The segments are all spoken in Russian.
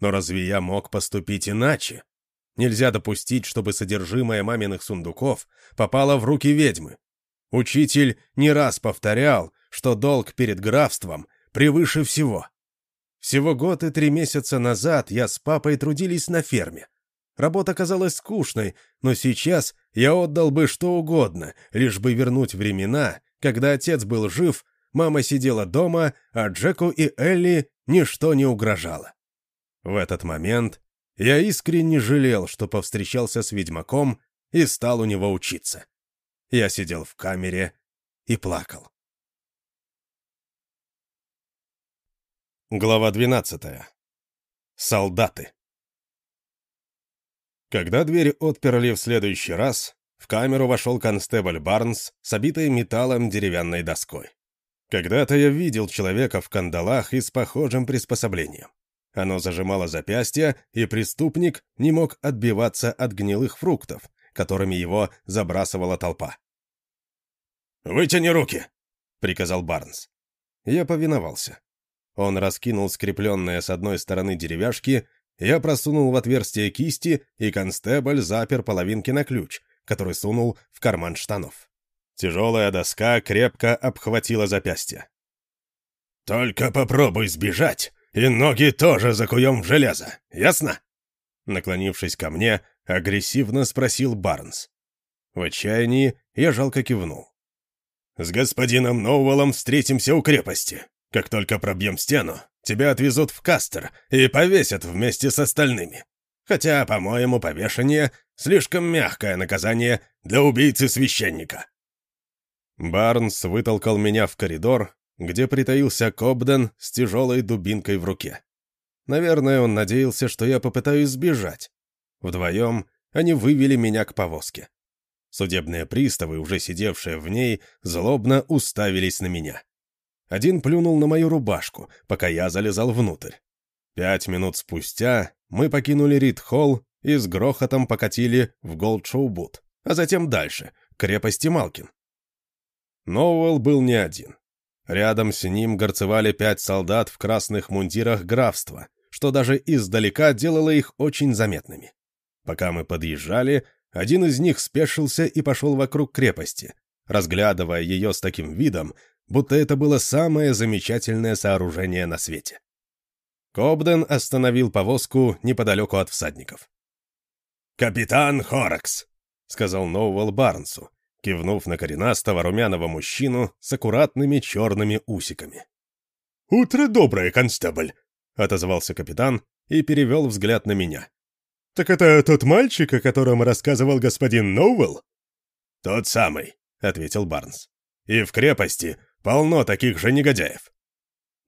Но разве я мог поступить иначе? Нельзя допустить, чтобы содержимое маминых сундуков попало в руки ведьмы. Учитель не раз повторял, что долг перед графством превыше всего. Всего год и три месяца назад я с папой трудились на ферме. Работа казалась скучной, но сейчас я отдал бы что угодно, лишь бы вернуть времена, когда отец был жив, мама сидела дома, а Джеку и Элли ничто не угрожало. В этот момент я искренне жалел, что повстречался с ведьмаком и стал у него учиться. Я сидел в камере и плакал. Глава 12. Солдаты. Когда двери отперли в следующий раз, в камеру вошел констебль Барнс с обитой металлом деревянной доской. Когда-то я видел человека в кандалах и с похожим приспособлением. Оно зажимало запястье, и преступник не мог отбиваться от гнилых фруктов, которыми его забрасывала толпа. «Вытяни руки!» — приказал Барнс. Я повиновался. Он раскинул скрепленные с одной стороны деревяшки, я просунул в отверстие кисти, и констебль запер половинки на ключ, который сунул в карман штанов. Тяжелая доска крепко обхватила запястье. «Только попробуй сбежать, и ноги тоже закуем в железо, ясно?» Наклонившись ко мне, агрессивно спросил Барнс. В отчаянии я жалко кивнул. «С господином Ноуэллом встретимся у крепости. Как только пробьем стену, тебя отвезут в Кастер и повесят вместе с остальными. Хотя, по-моему, повешение — слишком мягкое наказание для убийцы священника». Барнс вытолкал меня в коридор, где притаился Кобден с тяжелой дубинкой в руке. Наверное, он надеялся, что я попытаюсь сбежать. Вдвоем они вывели меня к повозке. Судебные приставы, уже сидевшие в ней, злобно уставились на меня. Один плюнул на мою рубашку, пока я залезал внутрь. Пять минут спустя мы покинули Рид-Холл и с грохотом покатили в Голдшоу-Бут, а затем дальше, к крепости Малкин. Ноуэлл был не один. Рядом с ним горцевали пять солдат в красных мундирах графства, что даже издалека делало их очень заметными. Пока мы подъезжали, один из них спешился и пошел вокруг крепости, разглядывая ее с таким видом, будто это было самое замечательное сооружение на свете. Кобден остановил повозку неподалеку от всадников. «Капитан Хоракс», — сказал Ноуэлл Барнсу, кивнув на коренастого румяного мужчину с аккуратными черными усиками. «Утро доброе, констебль», — отозвался капитан и перевел взгляд на меня. «Так это тот мальчик, о котором рассказывал господин Ноуэлл?» «Тот самый», — ответил Барнс. «И в крепости Полно таких же негодяев.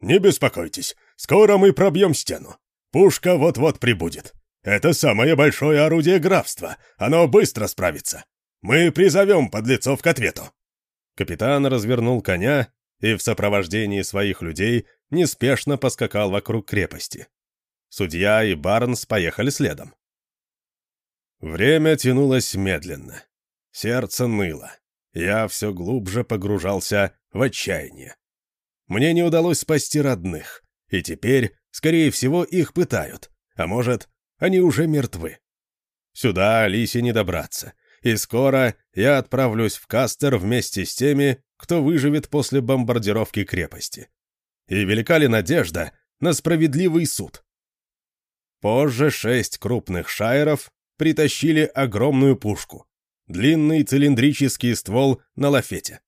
Не беспокойтесь, скоро мы пробьем стену. Пушка вот-вот прибудет. Это самое большое орудие графства, оно быстро справится. Мы призовем подлецов к ответу». Капитан развернул коня и в сопровождении своих людей неспешно поскакал вокруг крепости. Судья и Барнс поехали следом. Время тянулось медленно. Сердце ныло. Я все глубже погружался в отчаяние. Мне не удалось спасти родных, и теперь, скорее всего, их пытают, а может, они уже мертвы. Сюда Алисе не добраться, и скоро я отправлюсь в Кастер вместе с теми, кто выживет после бомбардировки крепости. И велика ли надежда на справедливый суд? Позже шесть крупных шайеров притащили огромную пушку, длинный цилиндрический ствол на лафете.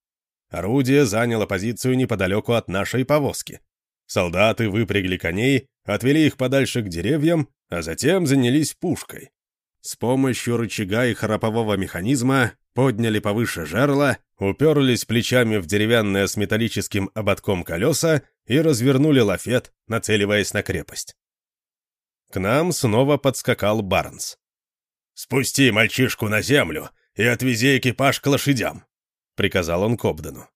Орудие заняло позицию неподалеку от нашей повозки. Солдаты выпрягли коней, отвели их подальше к деревьям, а затем занялись пушкой. С помощью рычага и храпового механизма подняли повыше жерла, уперлись плечами в деревянное с металлическим ободком колеса и развернули лафет, нацеливаясь на крепость. К нам снова подскакал Барнс. «Спусти мальчишку на землю и отвези экипаж к лошадям», — приказал он Кобдену.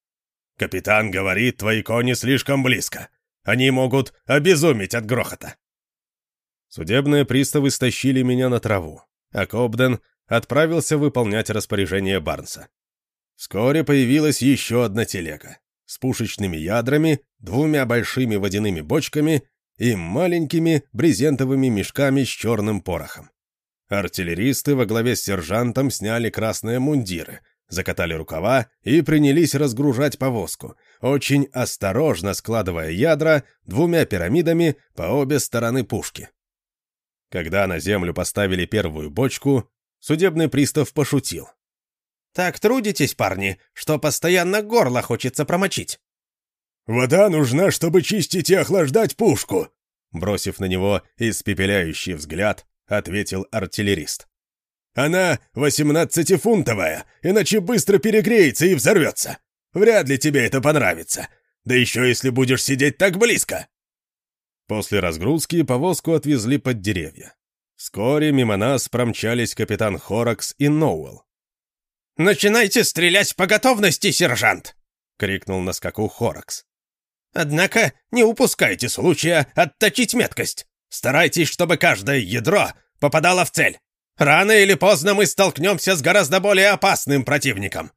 «Капитан говорит, твои кони слишком близко. Они могут обезумить от грохота». Судебные приставы стащили меня на траву, а Кобден отправился выполнять распоряжение Барнса. Вскоре появилась еще одна телега с пушечными ядрами, двумя большими водяными бочками и маленькими брезентовыми мешками с черным порохом. Артиллеристы во главе с сержантом сняли красные мундиры, закатали рукава и принялись разгружать повозку, очень осторожно складывая ядра двумя пирамидами по обе стороны пушки. Когда на землю поставили первую бочку, судебный пристав пошутил. «Так трудитесь, парни, что постоянно горло хочется промочить». «Вода нужна, чтобы чистить и охлаждать пушку», бросив на него испепеляющий взгляд, ответил артиллерист. «Она восемнадцатифунтовая, иначе быстро перегреется и взорвется. Вряд ли тебе это понравится. Да еще если будешь сидеть так близко». После разгрузки повозку отвезли под деревья. Вскоре мимо нас промчались капитан Хоракс и Ноуэлл. «Начинайте стрелять по готовности, сержант!» — крикнул на скаку Хоракс. «Однако не упускайте случая отточить меткость. Старайтесь, чтобы каждое ядро попадало в цель. Рано или поздно мы столкнемся с гораздо более опасным противником».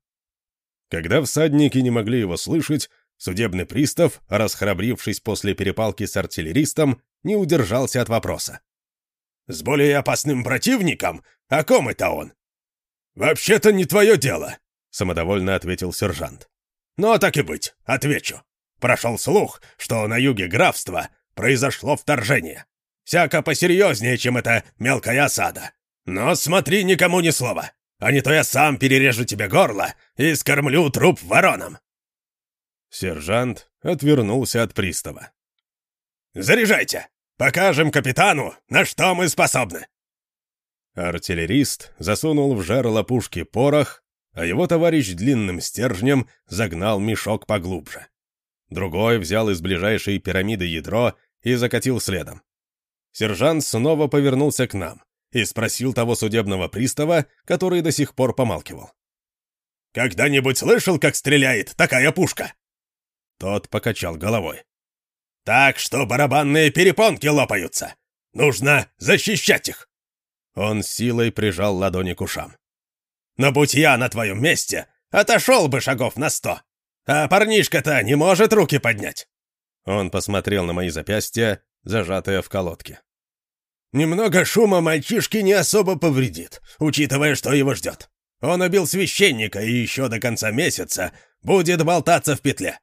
Когда всадники не могли его слышать, судебный пристав, расхрабрившись после перепалки с артиллеристом, не удержался от вопроса. «С более опасным противником? О ком это он?» «Вообще-то не твое дело», — самодовольно ответил сержант. «Но так и быть, отвечу. Прошел слух, что на юге графства произошло вторжение. Всяко посерьезнее, чем эта мелкая осада. Но смотри, никому ни слова, а не то я сам перережу тебе горло и скормлю труп воронам». Сержант отвернулся от пристава. «Заряжайте! Покажем капитану, на что мы способны!» Артиллерист засунул в жерло пушки порох, а его товарищ длинным стержнем загнал мешок поглубже. Другой взял из ближайшей пирамиды ядро и закатил следом. Сержант снова повернулся к нам и спросил того судебного пристава, который до сих пор помалкивал. «Когда-нибудь слышал, как стреляет такая пушка?» Тот покачал головой. «Так что барабанные перепонки лопаются. Нужно защищать их!» Он силой прижал ладони к ушам. «Но будь я на твоем месте, отошел бы шагов на сто. А парнишка-то не может руки поднять!» Он посмотрел на мои запястья, зажатые в колодке. «Немного шума мальчишке не особо повредит, учитывая, что его ждет. Он убил священника и еще до конца месяца будет болтаться в петле.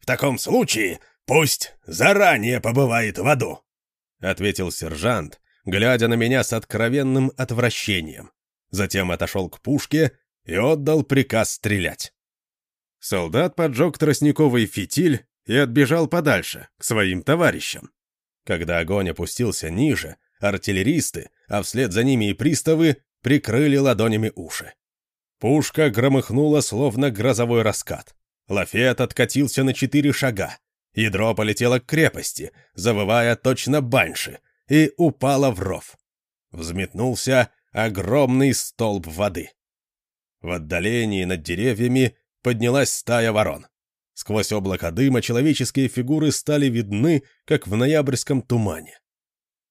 В таком случае пусть заранее побывает в аду», — ответил сержант, глядя на меня с откровенным отвращением. Затем отошел к пушке и отдал приказ стрелять. Солдат поджег тростниковый фитиль и отбежал подальше, к своим товарищам. Когда огонь опустился ниже, артиллеристы, а вслед за ними и приставы, прикрыли ладонями уши. Пушка громыхнула, словно грозовой раскат. Лафет откатился на четыре шага. Ядро полетело к крепости, завывая точно банши, и упало в ров. Взметнулся огромный столб воды. В отдалении над деревьями поднялась стая ворон. Сквозь облако дыма человеческие фигуры стали видны, как в ноябрьском тумане.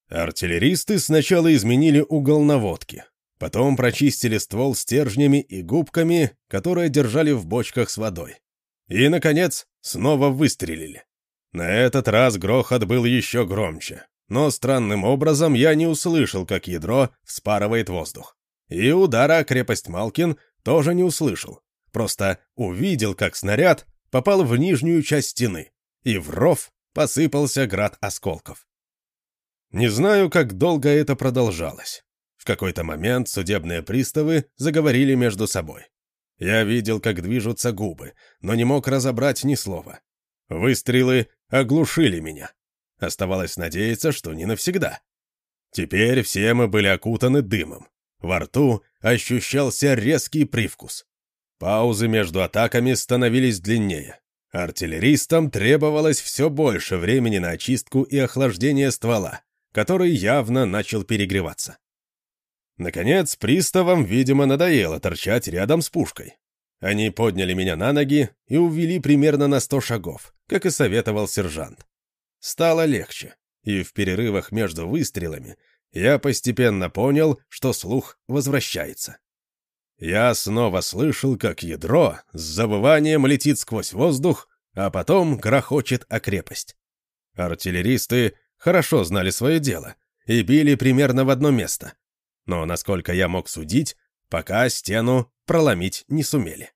Артиллеристы сначала изменили угол наводки, потом прочистили ствол стержнями и губками, которые держали в бочках с водой. И, наконец, снова выстрелили. На этот раз грохот был еще громче, но странным образом я не услышал, как ядро вспарывает воздух. И удара о крепость Малкин тоже не услышал, просто увидел, как снаряд попал в нижнюю часть стены, и в ров посыпался град осколков. Не знаю, как долго это продолжалось. В какой-то момент судебные приставы заговорили между собой. Я видел, как движутся губы, но не мог разобрать ни слова. Выстрелы оглушили меня. Оставалось надеяться, что не навсегда. Теперь все мы были окутаны дымом. Во рту ощущался резкий привкус. Паузы между атаками становились длиннее. Артиллеристам требовалось все больше времени на очистку и охлаждение ствола, который явно начал перегреваться. Наконец, приставам, видимо, надоело торчать рядом с пушкой. Они подняли меня на ноги и увели примерно на сто шагов, как и советовал сержант. Стало легче, и в перерывах между выстрелами я постепенно понял, что слух возвращается. Я снова слышал, как ядро с завыванием летит сквозь воздух, а потом грохочет о крепость. Артиллеристы хорошо знали свое дело и били примерно в одно место. Но, насколько я мог судить, пока стену проломить не сумели.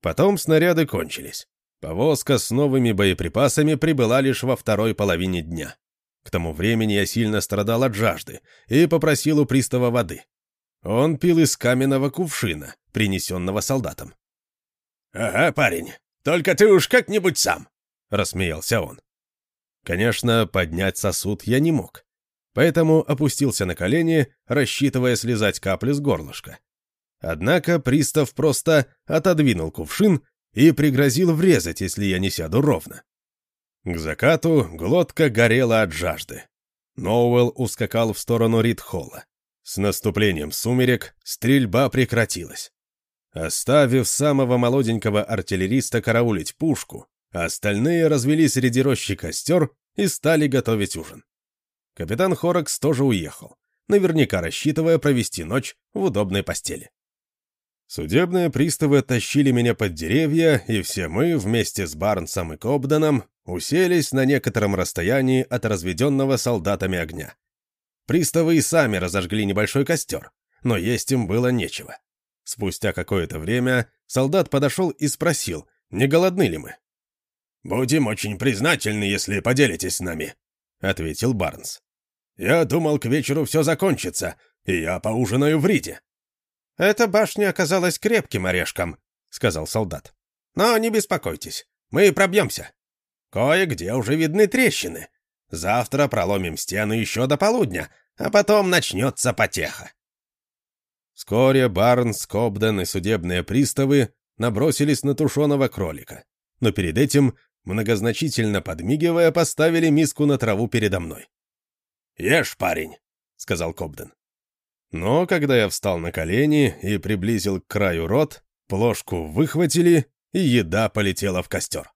Потом снаряды кончились. Повозка с новыми боеприпасами прибыла лишь во второй половине дня. К тому времени я сильно страдал от жажды и попросил у пристава воды. Он пил из каменного кувшина, принесенного солдатам. «Ага, парень, только ты уж как-нибудь сам», — рассмеялся он. Конечно, поднять сосуд я не мог, поэтому опустился на колени, рассчитывая слезать капли с горлышка. Однако пристав просто отодвинул кувшин и пригрозил врезать, если я не сяду ровно. К закату глотка горела от жажды. Ноуэлл ускакал в сторону Ридхолла. С наступлением сумерек стрельба прекратилась. Оставив самого молоденького артиллериста караулить пушку, остальные развели среди рощи костер и стали готовить ужин. Капитан Хоракс тоже уехал, наверняка рассчитывая провести ночь в удобной постели. Судебные приставы тащили меня под деревья, и все мы, вместе с Барнсом и Кобданом, уселись на некотором расстоянии от разведенного солдатами огня. Приставы и сами разожгли небольшой костер, но есть им было нечего. Спустя какое-то время солдат подошел и спросил, не голодны ли мы. «Будем очень признательны, если поделитесь с нами», — ответил Барнс. «Я думал, к вечеру все закончится, и я поужинаю в Риде». «Эта башня оказалась крепким орешком», — сказал солдат. «Но не беспокойтесь, мы пробьемся. Кое-где уже видны трещины. Завтра проломим стены еще до полудня, а потом начнется потеха». Вскоре Барнс, Кобден и судебные приставы набросились на тушеного кролика. Но перед этим, многозначительно подмигивая, поставили миску на траву передо мной. «Ешь, парень», — сказал Кобден. Но когда я встал на колени и приблизил к краю рот, плошку выхватили, и еда полетела в костер.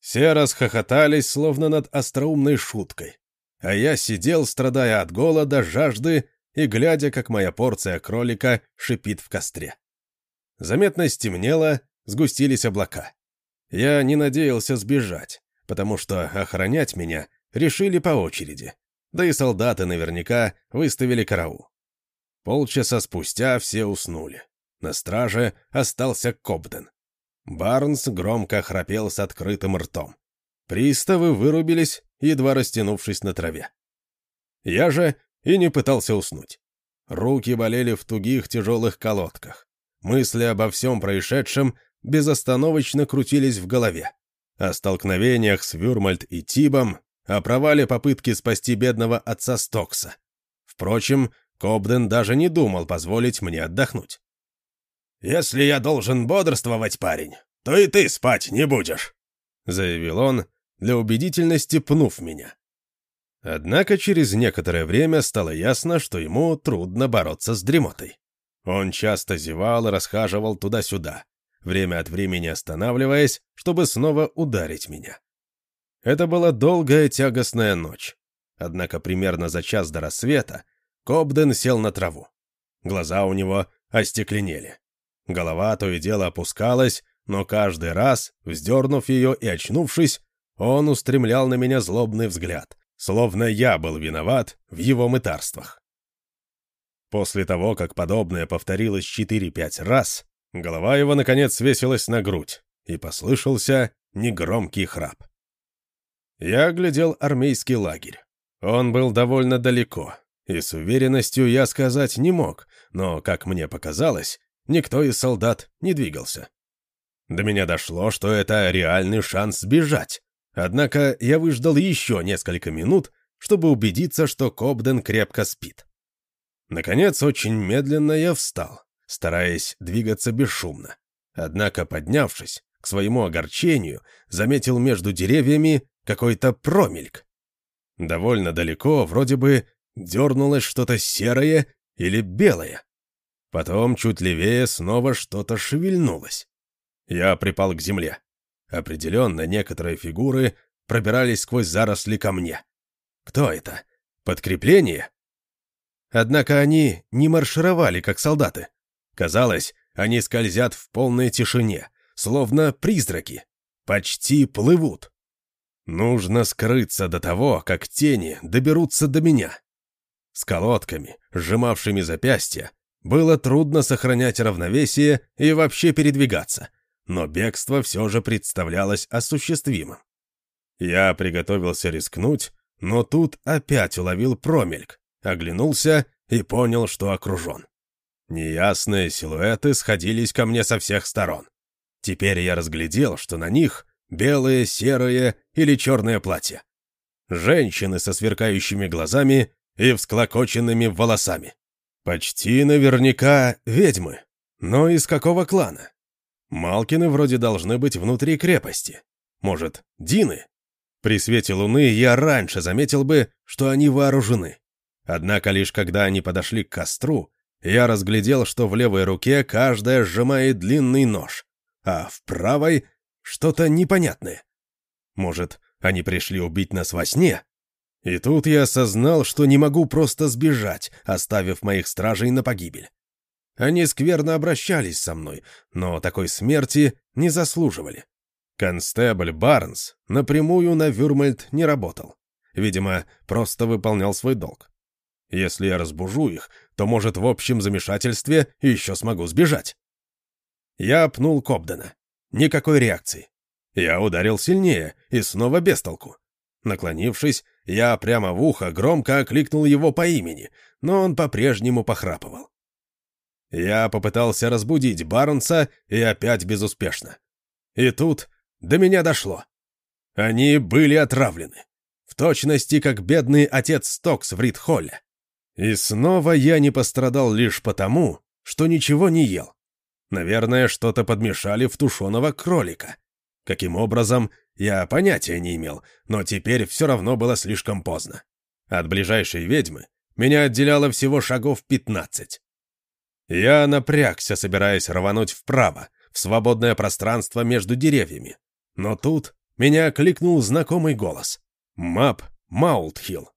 Все расхохотались, словно над остроумной шуткой. А я сидел, страдая от голода, жажды и глядя, как моя порция кролика шипит в костре. Заметно стемнело, сгустились облака. Я не надеялся сбежать, потому что охранять меня решили по очереди. Да и солдаты наверняка выставили караул. Полчаса спустя все уснули. На страже остался Кобден. Барнс громко храпел с открытым ртом. Приставы вырубились, едва растянувшись на траве. Я же и не пытался уснуть. Руки болели в тугих тяжелых колодках. Мысли обо всем происшедшем безостановочно крутились в голове. О столкновениях с Вюрмальд и Тибом, о провале попытки спасти бедного отца Стокса. Впрочем, Кобден даже не думал позволить мне отдохнуть. «Если я должен бодрствовать, парень, то и ты спать не будешь», — заявил он, для убедительности пнув меня. Однако через некоторое время стало ясно, что ему трудно бороться с дремотой. Он часто зевал и расхаживал туда-сюда, время от времени останавливаясь, чтобы снова ударить меня. Это была долгая тягостная ночь. Однако примерно за час до рассвета Кобден сел на траву. Глаза у него остекленели. Голова то и дело опускалась, но каждый раз, вздернув ее и очнувшись, он устремлял на меня злобный взгляд, словно я был виноват в его мытарствах. После того, как подобное повторилось 4-5 раз, голова его, наконец, свесилась на грудь, и послышался негромкий храп. Я глядел армейский лагерь. Он был довольно далеко, и с уверенностью я сказать не мог, но, как мне показалось, никто из солдат не двигался. До меня дошло, что это реальный шанс сбежать. Однако я выждал еще несколько минут, чтобы убедиться, что Кобден крепко спит. Наконец, очень медленно я встал, стараясь двигаться бесшумно. Однако, поднявшись, к своему огорчению, заметил между деревьями какой-то промельк. Довольно далеко, вроде бы, дернулось что-то серое или белое. Потом чуть левее снова что-то шевельнулось. Я припал к земле. Определенно, некоторые фигуры пробирались сквозь заросли ко мне. Кто это? Подкрепление? Однако они не маршировали, как солдаты. Казалось, они скользят в полной тишине, словно призраки. Почти плывут. Нужно скрыться до того, как тени доберутся до меня. С колодками, сжимавшими запястья, было трудно сохранять равновесие и вообще передвигаться, но бегство все же представлялось осуществимым. Я приготовился рискнуть, но тут опять уловил промельк, оглянулся и понял, что окружен. Неясные силуэты сходились ко мне со всех сторон. Теперь я разглядел, что на них белое, серое или черное платье. Женщины со сверкающими глазами и всклокоченными волосами. Почти наверняка ведьмы. Но из какого клана? Малкины вроде должны быть внутри крепости. Может, Дины? При свете луны я раньше заметил бы, что они вооружены. Однако лишь когда они подошли к костру, я разглядел, что в левой руке каждая сжимает длинный нож, а в правой — что-то непонятное. Может, они пришли убить нас во сне? И тут я осознал, что не могу просто сбежать, оставив моих стражей на погибель. Они скверно обращались со мной, но такой смерти не заслуживали. Констебль Барнс напрямую на Вюрмальд не работал. Видимо, просто выполнял свой долг. Если я разбужу их, то, может, в общем замешательстве еще смогу сбежать. Я пнул Кобдена. Никакой реакции. Я ударил сильнее и снова без толку. Наклонившись, я прямо в ухо громко окликнул его по имени, но он по-прежнему похрапывал. Я попытался разбудить Барнса и опять безуспешно. И тут до меня дошло. Они были отравлены. В точности, как бедный отец Стокс в Ридхолле. И снова я не пострадал лишь потому, что ничего не ел. Наверное, что-то подмешали в тушеного кролика. Каким образом, я понятия не имел, но теперь все равно было слишком поздно. От ближайшей ведьмы меня отделяло всего шагов пятнадцать. Я напрягся, собираясь рвануть вправо, в свободное пространство между деревьями. Но тут меня кликнул знакомый голос. Мап Маултхилл.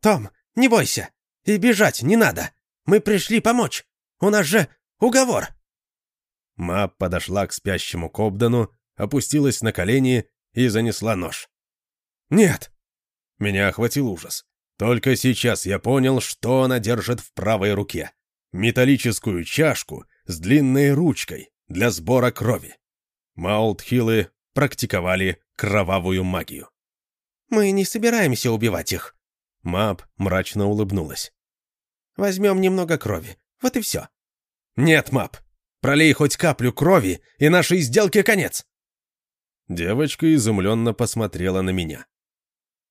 «Том, не бойся! И бежать не надо. Мы пришли помочь. У нас же уговор». Мап подошла к спящему Кобдану, опустилась на колени и занесла нож. «Нет!» Меня охватил ужас. Только сейчас я понял, что она держит в правой руке. Металлическую чашку с длинной ручкой для сбора крови. Маултхиллы практиковали кровавую магию. «Мы не собираемся убивать их». Мап мрачно улыбнулась. Возьмем немного крови. Вот и все». «Нет, Мап, пролей хоть каплю крови, и нашей сделке конец». Девочка изумленно посмотрела на меня.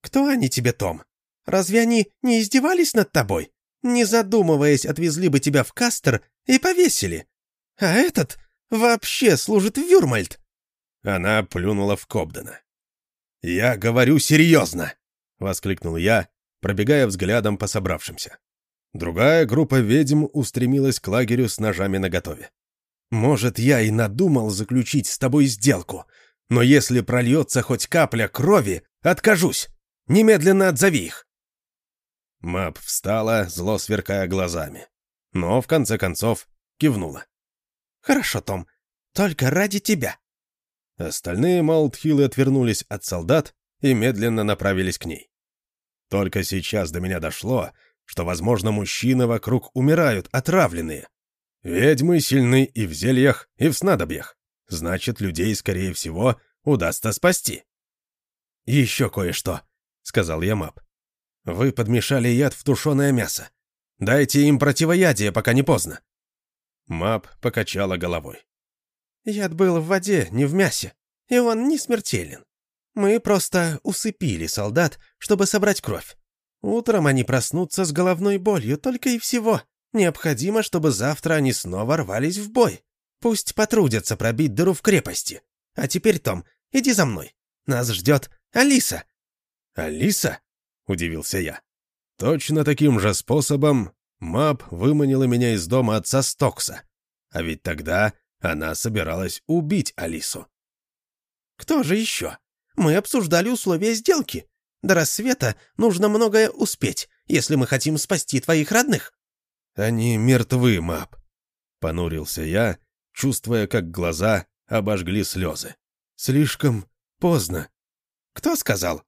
«Кто они тебе, Том? Разве они не издевались над тобой? Не задумываясь, отвезли бы тебя в Кастер и повесили. А этот вообще служит в Вюрмальд». Она плюнула в Кобдена. «Я говорю серьезно!» — воскликнул я, пробегая взглядом по собравшимся. Другая группа ведьм устремилась к лагерю с ножами наготове. «Может, я и надумал заключить с тобой сделку, но если прольется хоть капля крови, откажусь. Немедленно отзови их». Мап встала, зло сверкая глазами. Но, в конце концов, кивнула. «Хорошо, Том. Только ради тебя». Остальные Маултхиллы отвернулись от солдат и медленно направились к ней. Только сейчас до меня дошло, что, возможно, мужчины вокруг умирают, отравленные. Ведьмы сильны и в зельях, и в снадобьях. Значит, людей, скорее всего, удастся спасти. «Еще кое-что», — сказал я Мап. «Вы подмешали яд в тушеное мясо. Дайте им противоядие, пока не поздно». Мап покачала головой. «Яд был в воде, не в мясе, и он не смертелен. Мы просто усыпили солдат, чтобы собрать кровь. Утром они проснутся с головной болью, только и всего. Необходимо, чтобы завтра они снова рвались в бой. Пусть потрудятся пробить дыру в крепости. А теперь, Том, иди за мной. Нас ждет Алиса». «Алиса?» — удивился я. Точно таким же способом Мап выманила меня из дома отца Стокса. А ведь тогда она собиралась убить Алису. «Кто же еще? Мы обсуждали условия сделки. До рассвета нужно многое успеть, если мы хотим спасти твоих родных». «Они мертвы, Мап», — понурился я, чувствуя, как глаза обожгли слезы. «Слишком поздно». Кто сказал?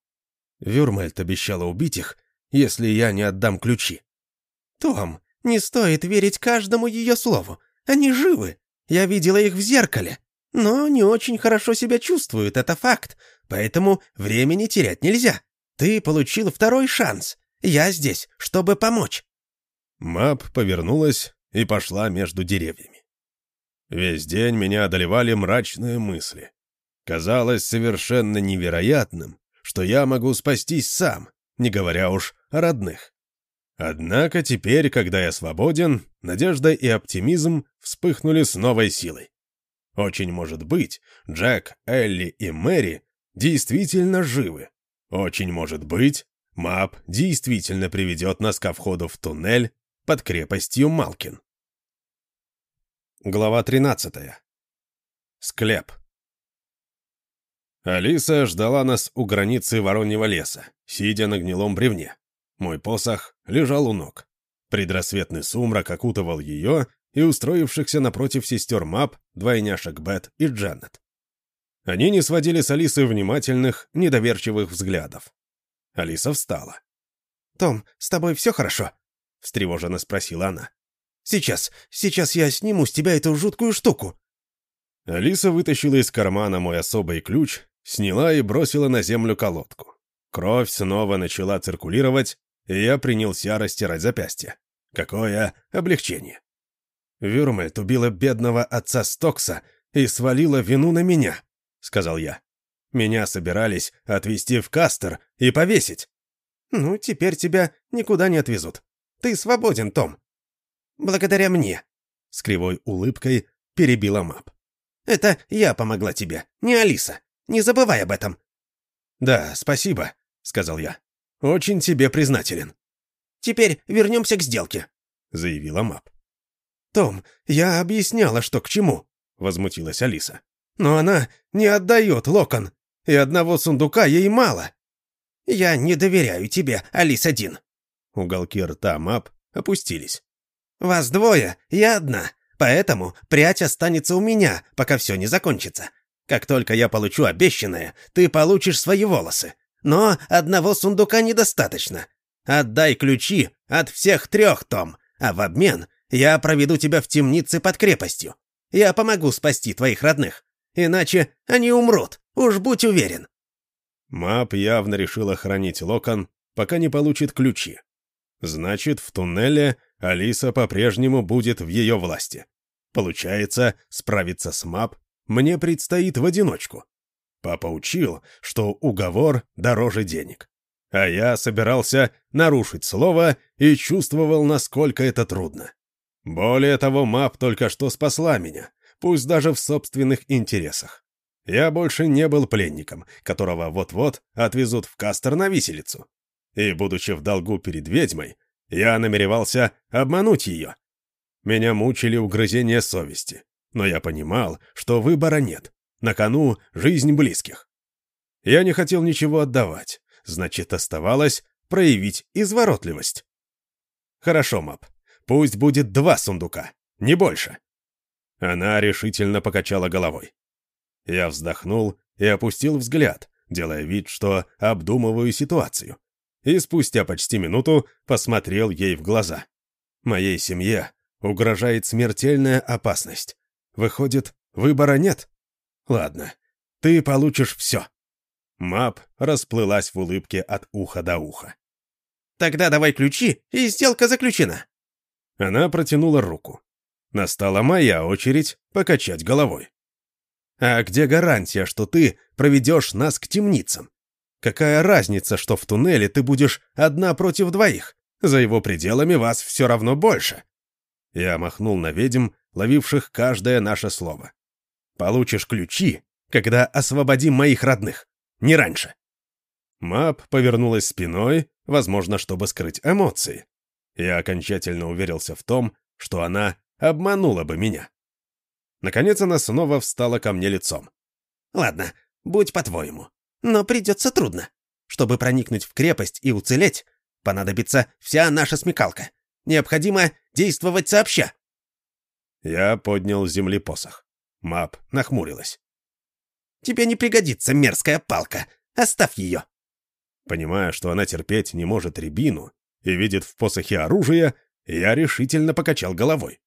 Вюрмальт обещала убить их, если я не отдам ключи. Том, не стоит верить каждому ее слову. Они живы. Я видела их в зеркале. Но не очень хорошо себя чувствуют, это факт. Поэтому времени терять нельзя. Ты получил второй шанс. Я здесь, чтобы помочь. Мап повернулась и пошла между деревьями. Весь день меня одолевали мрачные мысли. Казалось совершенно невероятным, что я могу спастись сам, не говоря уж о родных. Однако теперь, когда я свободен, надежда и оптимизм вспыхнули с новой силой. Очень может быть, Джек, Элли и Мэри действительно живы. Очень может быть, Мап действительно приведет нас ко входу в туннель под крепостью Малкин. Глава 13. Склеп. Алиса ждала нас у границы Вороньего леса, сидя на гнилом бревне. Мой посох лежал у ног. Предрассветный сумрак окутывал ее и устроившихся напротив сестер Мап, двойняшек Бет и Джанет. Они не сводили с Алисы внимательных, недоверчивых взглядов. Алиса встала. «Том, с тобой все хорошо?» — встревоженно спросила она. «Сейчас, сейчас я сниму с тебя эту жуткую штуку». Алиса вытащила из кармана мой особый ключ, сняла и бросила на землю колодку. Кровь снова начала циркулировать, и я принялся растирать запястье. Какое облегчение. Вюрмельт убила бедного отца Стокса и свалила вину на меня, сказал я. Меня собирались отвезти в Кастер и повесить. Ну, теперь тебя никуда не отвезут. Ты свободен, Том. Благодаря мне. С кривой улыбкой перебила Мап. Это я помогла тебе, не Алиса. Не забывай об этом. Да, спасибо, сказал я. Очень тебе признателен. Теперь вернемся к сделке, заявила Мап. «Том, я объясняла, что к чему», — возмутилась Алиса. «Но она не отдает локон, и одного сундука ей мало». «Я не доверяю тебе, Алиса-Дин». Уголки рта Мап опустились. «Вас двое, я одна, поэтому прядь останется у меня, пока все не закончится. Как только я получу обещанное, ты получишь свои волосы. Но одного сундука недостаточно. Отдай ключи от всех трех, Том, а в обмен я проведу тебя в темнице под крепостью. Я помогу спасти твоих родных. Иначе они умрут, уж будь уверен». Мап явно решила хранить локон, пока не получит ключи. Значит, в туннеле Алиса по-прежнему будет в ее власти. Получается, справиться с Мап мне предстоит в одиночку. Папа учил, что уговор дороже денег. А я собирался нарушить слово и чувствовал, насколько это трудно. Более того, Мап только что спасла меня, пусть даже в собственных интересах. Я больше не был пленником, которого вот-вот отвезут в Кастер на виселицу. И, будучи в долгу перед ведьмой, я намеревался обмануть ее. Меня мучили угрызения совести, но я понимал, что выбора нет. На кону жизнь близких. Я не хотел ничего отдавать, значит, оставалось проявить изворотливость. Хорошо, Мап, Пусть будет два сундука, не больше. Она решительно покачала головой. Я вздохнул и опустил взгляд, делая вид, что обдумываю ситуацию. И спустя почти минуту посмотрел ей в глаза. Моей семье угрожает смертельная опасность. Выходит, выбора нет? Ладно, ты получишь все. Мап расплылась в улыбке от уха до уха. «Тогда давай ключи, и сделка заключена». Она протянула руку. Настала моя очередь покачать головой. «А где гарантия, что ты проведешь нас к темницам? Какая разница, что в туннеле ты будешь одна против двоих? За его пределами вас все равно больше». Я махнул на ведьм, ловивших каждое наше слово. «Получишь ключи, когда освободим моих родных. Не раньше». Мап повернулась спиной, возможно, чтобы скрыть эмоции. Я окончательно уверился в том, что она обманула бы меня. Наконец она снова встала ко мне лицом. «Ладно, будь по-твоему. Но придется трудно. Чтобы проникнуть в крепость и уцелеть, понадобится вся наша смекалка. Необходимо действовать сообща». Я поднял с земли посох. Мап нахмурилась. «Тебе не пригодится мерзкая палка. Оставь ее!» Понимая, что она терпеть не может рябину и видит в посохе оружие, я решительно покачал головой.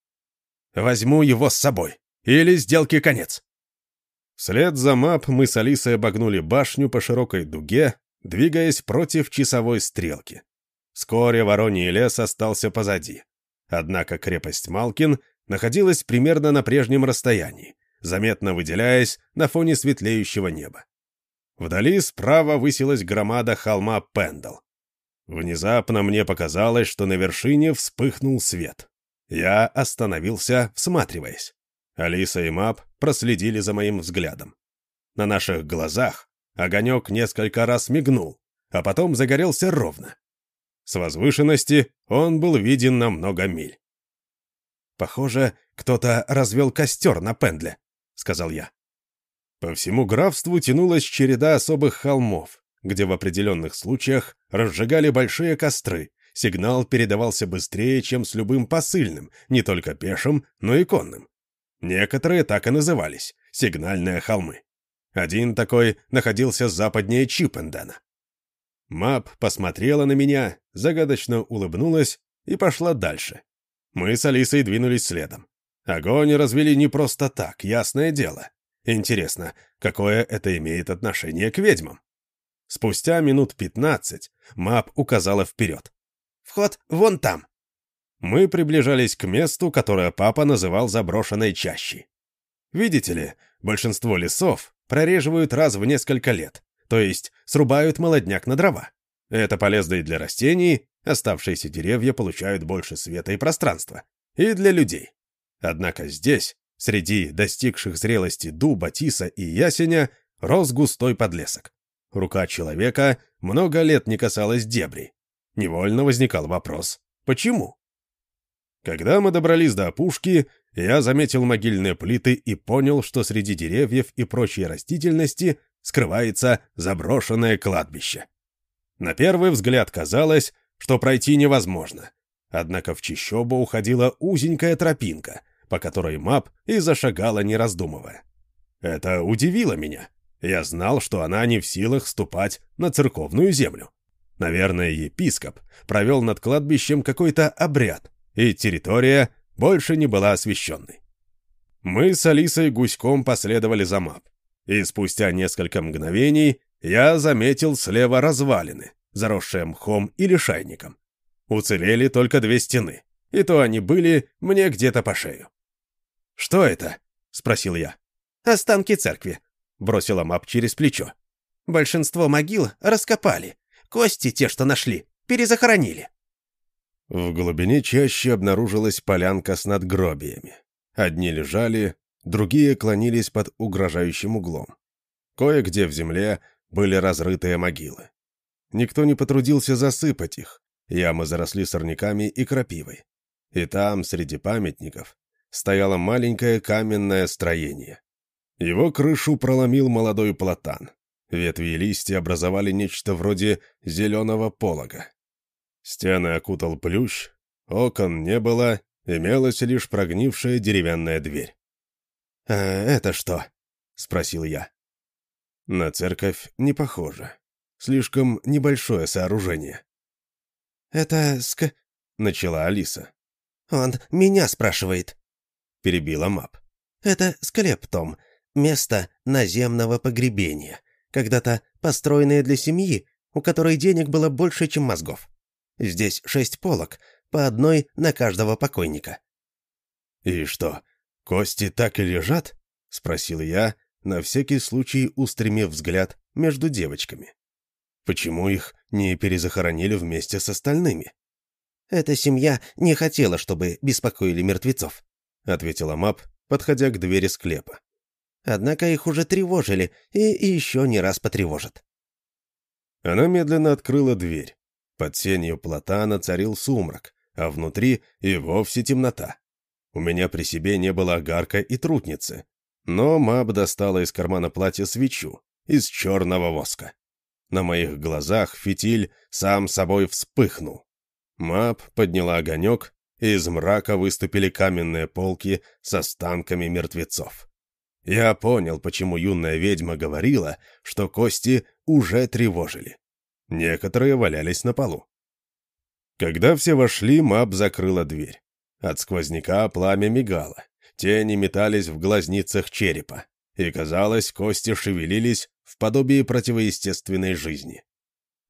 «Возьму его с собой. Или сделки конец». Вслед за мап мы с Алисой обогнули башню по широкой дуге, двигаясь против часовой стрелки. Вскоре Вороний лес остался позади. Однако крепость Малкин находилась примерно на прежнем расстоянии, заметно выделяясь на фоне светлеющего неба. Вдали справа высилась громада холма Пендл. Внезапно мне показалось, что на вершине вспыхнул свет. Я остановился, всматриваясь. Алиса и Мап проследили за моим взглядом. На наших глазах огонек несколько раз мигнул, а потом загорелся ровно. С возвышенности он был виден на много миль. «Похоже, кто-то развел костер на пендле», — сказал я. По всему графству тянулась череда особых холмов, где в определенных случаях разжигали большие костры, сигнал передавался быстрее, чем с любым посыльным, не только пешим, но и конным. Некоторые так и назывались — сигнальные холмы. Один такой находился западнее Чиппендена. Мап посмотрела на меня, загадочно улыбнулась и пошла дальше. Мы с Алисой двинулись следом. Огонь развели не просто так, ясное дело. Интересно, какое это имеет отношение к ведьмам? Спустя минут пятнадцать Мап указала вперед. «Вход вон там». Мы приближались к месту, которое папа называл заброшенной чащей. Видите ли, большинство лесов прореживают раз в несколько лет, то есть срубают молодняк на дрова. Это полезно и для растений, оставшиеся деревья получают больше света и пространства, и для людей. Однако здесь Среди достигших зрелости дуба, тиса и ясеня рос густой подлесок. Рука человека много лет не касалась дебри. Невольно возникал вопрос «Почему?». Когда мы добрались до опушки, я заметил могильные плиты и понял, что среди деревьев и прочей растительности скрывается заброшенное кладбище. На первый взгляд казалось, что пройти невозможно. Однако в чищобу уходила узенькая тропинка, по которой Мап и зашагала, не раздумывая. Это удивило меня. Я знал, что она не в силах ступать на церковную землю. Наверное, епископ провел над кладбищем какой-то обряд, и территория больше не была освященной. Мы с Алисой гуськом последовали за Мап, и спустя несколько мгновений я заметил слева развалины, заросшие мхом или шайником. Уцелели только две стены, и то они были мне где-то по шею. «Что это?» — спросил я. «Останки церкви», — бросила Мап через плечо. «Большинство могил раскопали. Кости, те, что нашли, перезахоронили». В глубине чаще обнаружилась полянка с надгробиями. Одни лежали, другие клонились под угрожающим углом. Кое-где в земле были разрытые могилы. Никто не потрудился засыпать их, ямы заросли сорняками и крапивой. И там, среди памятников, стояло маленькое каменное строение. Его крышу проломил молодой платан. Ветви и листья образовали нечто вроде зеленого полога. Стены окутал плющ, окон не было, имелась лишь прогнившая деревянная дверь. «А это что?» — спросил я. На церковь не похоже. Слишком небольшое сооружение. «Это ск...» — начала Алиса. «Он меня спрашивает», — перебила Мап. «Это склеп, Том. Место наземного погребения. Когда-то построенное для семьи, у которой денег было больше, чем мозгов. Здесь шесть полок, по одной на каждого покойника». «И что, кости так и лежат?» — спросил я, на всякий случай устремив взгляд между девочками. «Почему их не перезахоронили вместе с остальными?» «Эта семья не хотела, чтобы беспокоили мертвецов», — ответила Мап, подходя к двери склепа. «Однако их уже тревожили и, и еще не раз потревожат». Она медленно открыла дверь. Под сенью платана царил сумрак, а внутри и вовсе темнота. У меня при себе не было огарка и трутницы, но Мап достала из кармана платья свечу из черного воска. На моих глазах фитиль сам собой вспыхнул. Мап подняла огонек из мрака выступили каменные полки с останками мертвецов. Я понял, почему юная ведьма говорила, что кости уже тревожили. Некоторые валялись на полу. Когда все вошли, Мап закрыла дверь. От сквозняка пламя мигало, тени метались в глазницах черепа, и, казалось, кости шевелились в подобии противоестественной жизни.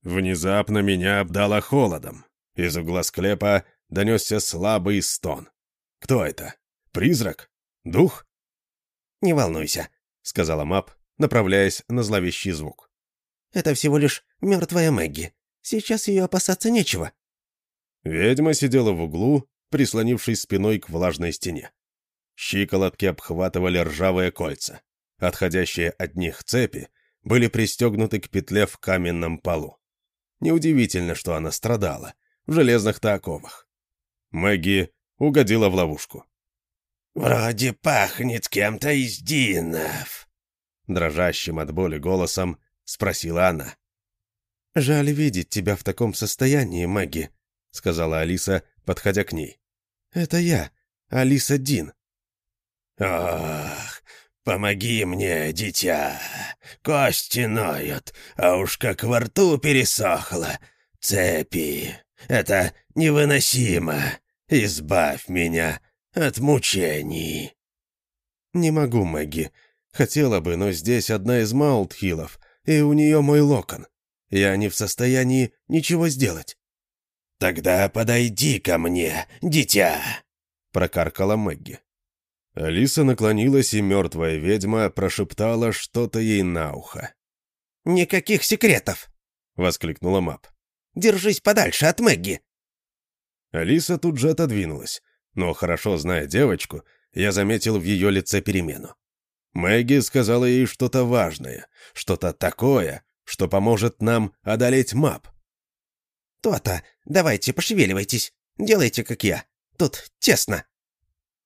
Внезапно меня обдало холодом. Из угла склепа донесся слабый стон. Кто это? Призрак? Дух? «Не волнуйся», — сказала Мап, направляясь на зловещий звук. «Это всего лишь мертвая Мэгги. Сейчас ее опасаться нечего». Ведьма сидела в углу, прислонившись спиной к влажной стене. Щиколотки обхватывали ржавые кольца. Отходящие от них цепи были пристегнуты к петле в каменном полу. Неудивительно, что она страдала в железных-то оковах. Мэгги угодила в ловушку. «Вроде пахнет кем-то из Динов», — дрожащим от боли голосом спросила она. «Жаль видеть тебя в таком состоянии, Мэгги», — сказала Алиса, подходя к ней. «Это я, Алиса Дин». «Ох, помоги мне, дитя. Кости ноют, а уж как во рту пересохло. Цепи. Это невыносимо. Избавь меня от мучений». «Не могу, Мэгги. Хотела бы, но здесь одна из Маултхиллов, и у нее мой локон. Я не в состоянии ничего сделать». «Тогда подойди ко мне, дитя!» — прокаркала Мэгги. Алиса наклонилась, и мертвая ведьма прошептала что-то ей на ухо. «Никаких секретов!» — воскликнула Мап. «Держись подальше от Мэгги!» Алиса тут же отодвинулась, но, хорошо зная девочку, я заметил в ее лице перемену. Мэгги сказала ей что-то важное, что-то такое, что поможет нам одолеть Мап. «То-то, давайте, пошевеливайтесь, делайте, как я. Тут тесно».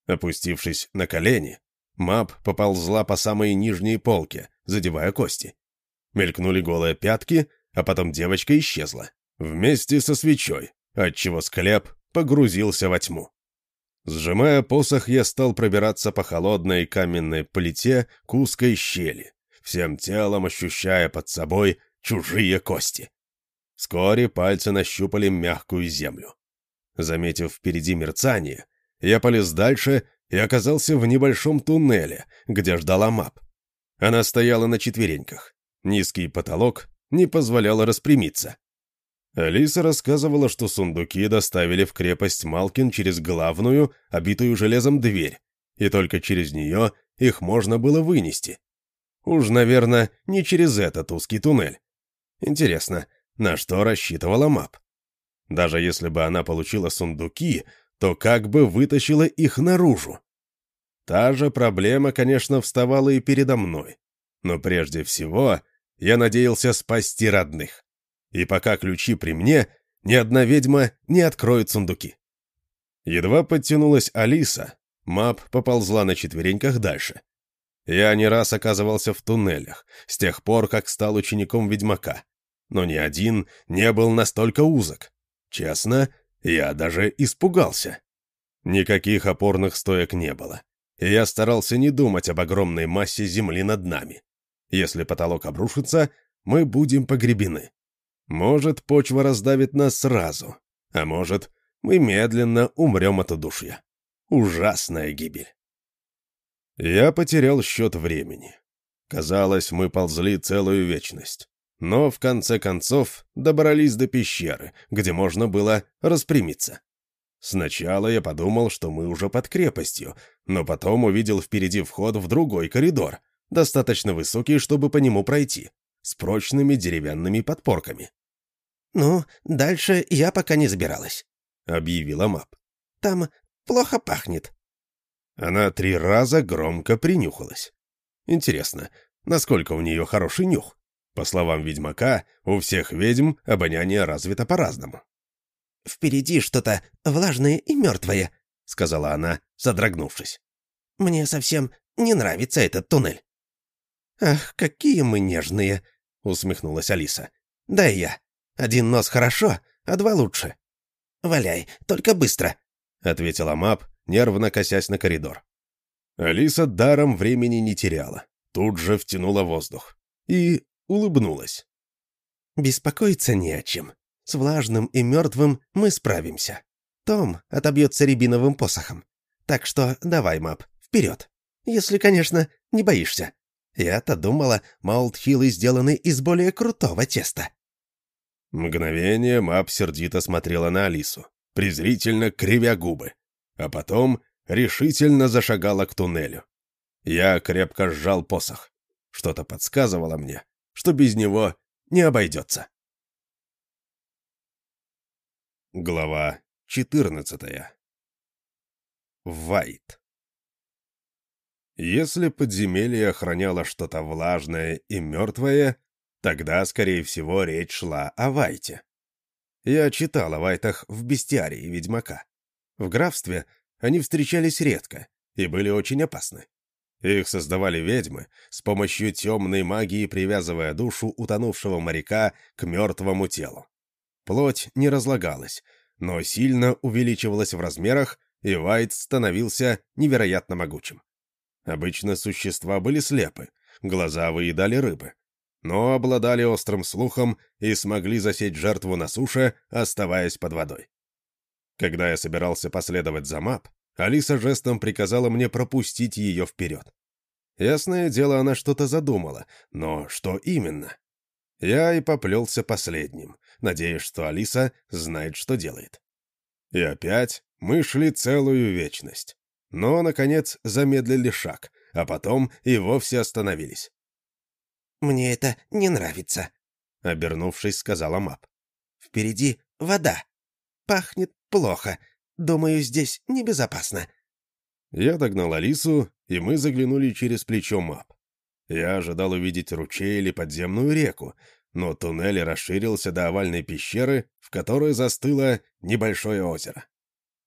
Опустившись на колени, Мап поползла по самой нижней полке, задевая кости. Мелькнули голые пятки, а потом девочка исчезла. Вместе со свечой, отчего склеп погрузился во тьму. Сжимая посох, я стал пробираться по холодной каменной плите к узкой щели, всем телом ощущая под собой чужие кости. Вскоре пальцы нащупали мягкую землю. Заметив впереди мерцание, я полез дальше и оказался в небольшом туннеле, где ждала мап. Она стояла на четвереньках. Низкий потолок не позволял распрямиться. Алиса рассказывала, что сундуки доставили в крепость Малкин через главную, обитую железом дверь, и только через нее их можно было вынести. Уж, наверное, не через этот узкий туннель. Интересно, на что рассчитывала Мап? Даже если бы она получила сундуки, то как бы вытащила их наружу? Та же проблема, конечно, вставала и передо мной. Но прежде всего я надеялся спасти родных и пока ключи при мне, ни одна ведьма не откроет сундуки. Едва подтянулась Алиса, Мап поползла на четвереньках дальше. Я не раз оказывался в туннелях, с тех пор, как стал учеником ведьмака. Но ни один не был настолько узок. Честно, я даже испугался. Никаких опорных стоек не было. И я старался не думать об огромной массе земли над нами. Если потолок обрушится, мы будем погребены. Может, почва раздавит нас сразу, а может, мы медленно умрем от удушья. Ужасная гибель. Я потерял счет времени. Казалось, мы ползли целую вечность. Но, в конце концов, добрались до пещеры, где можно было распрямиться. Сначала я подумал, что мы уже под крепостью, но потом увидел впереди вход в другой коридор, достаточно высокий, чтобы по нему пройти с прочными деревянными подпорками. «Ну, дальше я пока не забиралась», — объявила Мап. «Там плохо пахнет». Она три раза громко принюхалась. Интересно, насколько у нее хороший нюх? По словам ведьмака, у всех ведьм обоняние развито по-разному. «Впереди что-то влажное и мертвое», — сказала она, содрогнувшись. «Мне совсем не нравится этот туннель». «Ах, какие мы нежные!» Усмехнулась Алиса. «Да я. Один нос хорошо, а два лучше». «Валяй, только быстро», — ответила Мап, нервно косясь на коридор. Алиса даром времени не теряла. Тут же втянула воздух. И улыбнулась. «Беспокоиться не о чем. С влажным и мертвым мы справимся. Том отобьется рябиновым посохом. Так что давай, Мап, вперед. Если, конечно, не боишься. Я-то думала, маултхилы сделаны из более крутого теста». Мгновение Мап сердито смотрела на Алису, презрительно кривя губы, а потом решительно зашагала к туннелю. Я крепко сжал посох. Что-то подсказывало мне, что без него не обойдется. Глава 14 Вайт Если подземелье охраняло что-то влажное и мертвое, тогда, скорее всего, речь шла о Вайте. Я читал о Вайтах в бестиарии Ведьмака. В графстве они встречались редко и были очень опасны. Их создавали ведьмы с помощью темной магии, привязывая душу утонувшего моряка к мертвому телу. Плоть не разлагалась, но сильно увеличивалась в размерах, и Вайт становился невероятно могучим. Обычно существа были слепы, глаза выедали рыбы, но обладали острым слухом и смогли засечь жертву на суше, оставаясь под водой. Когда я собирался последовать за мап, Алиса жестом приказала мне пропустить ее вперед. Ясное дело, она что-то задумала, но что именно? Я и поплелся последним, надеясь, что Алиса знает, что делает. И опять мы шли целую вечность. Но, наконец, замедлили шаг, а потом и вовсе остановились. «Мне это не нравится», — обернувшись, сказала Мап. «Впереди вода. Пахнет плохо. Думаю, здесь небезопасно». Я догнал Алису, и мы заглянули через плечо мап. Я ожидал увидеть ручей или подземную реку, но туннель расширился до овальной пещеры, в которой застыло небольшое озеро.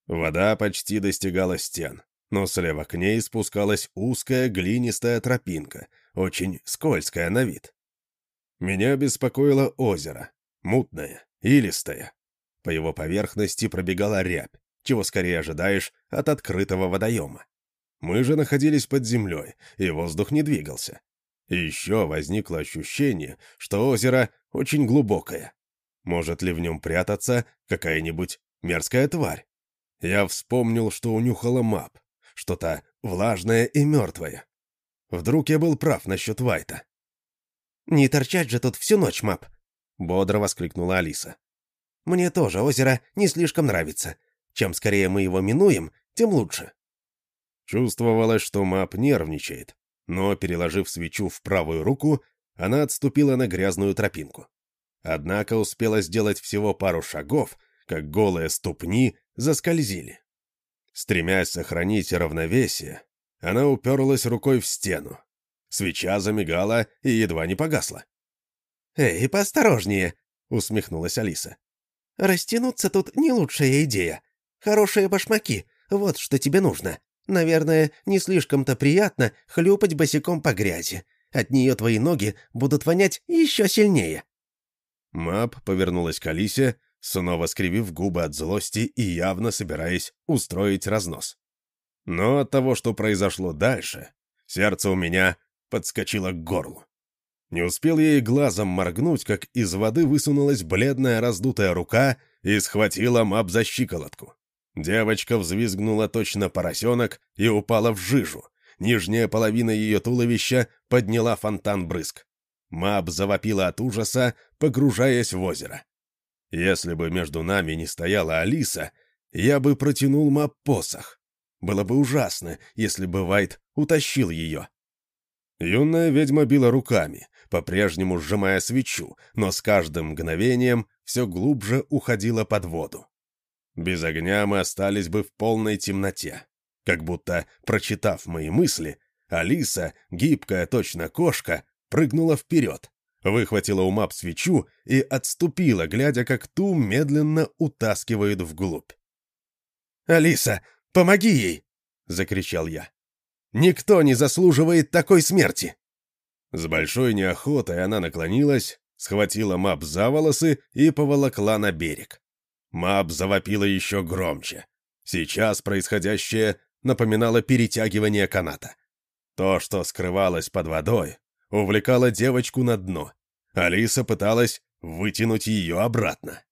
Вода почти достигала стен, но слева к ней спускалась узкая глинистая тропинка, очень скользкая на вид. Меня беспокоило озеро, мутное, илистое. По его поверхности пробегала рябь, чего скорее ожидаешь от открытого водоема. Мы же находились под землей, и воздух не двигался. И еще возникло ощущение, что озеро очень глубокое. Может ли в нем прятаться какая-нибудь мерзкая тварь? Я вспомнил, что унюхала мап, что-то влажное и мертвое. Вдруг я был прав насчет Вайта. «Не торчать же тут всю ночь, мап!» — бодро воскликнула Алиса. «Мне тоже озеро не слишком нравится. Чем скорее мы его минуем, тем лучше. Чувствовалось, что Мап нервничает, но, переложив свечу в правую руку, она отступила на грязную тропинку. Однако успела сделать всего пару шагов, как голые ступни заскользили. Стремясь сохранить равновесие, она уперлась рукой в стену. Свеча замигала и едва не погасла. «Эй, поосторожнее!» — усмехнулась Алиса. «Растянуться тут не лучшая идея. Хорошие башмаки, вот что тебе нужно. Наверное, не слишком-то приятно хлюпать босиком по грязи. От нее твои ноги будут вонять еще сильнее». Мап повернулась к Алисе, снова скривив губы от злости и явно собираясь устроить разнос. Но от того, что произошло дальше, сердце у меня подскочило к горлу. Не успел ей глазом моргнуть, как из воды высунулась бледная раздутая рука и схватила Мап за щиколотку. Девочка взвизгнула точно поросенок и упала в жижу. Нижняя половина ее туловища подняла фонтан брызг. Маб завопила от ужаса, погружаясь в озеро. Если бы между нами не стояла Алиса, я бы протянул Маб посох. Было бы ужасно, если бы Вайт утащил ее. Юная ведьма била руками, по-прежнему сжимая свечу, но с каждым мгновением все глубже уходила под воду. Без огня мы остались бы в полной темноте. Как будто, прочитав мои мысли, Алиса, гибкая точно кошка, прыгнула вперед, выхватила у мап свечу и отступила, глядя, как ту медленно утаскивают вглубь. «Алиса, помоги ей!» — закричал я. «Никто не заслуживает такой смерти!» С большой неохотой она наклонилась, схватила мап за волосы и поволокла на берег. Мап завопила еще громче. Сейчас происходящее напоминало перетягивание каната. То, что скрывалось под водой, увлекало девочку на дно. Алиса пыталась вытянуть ее обратно.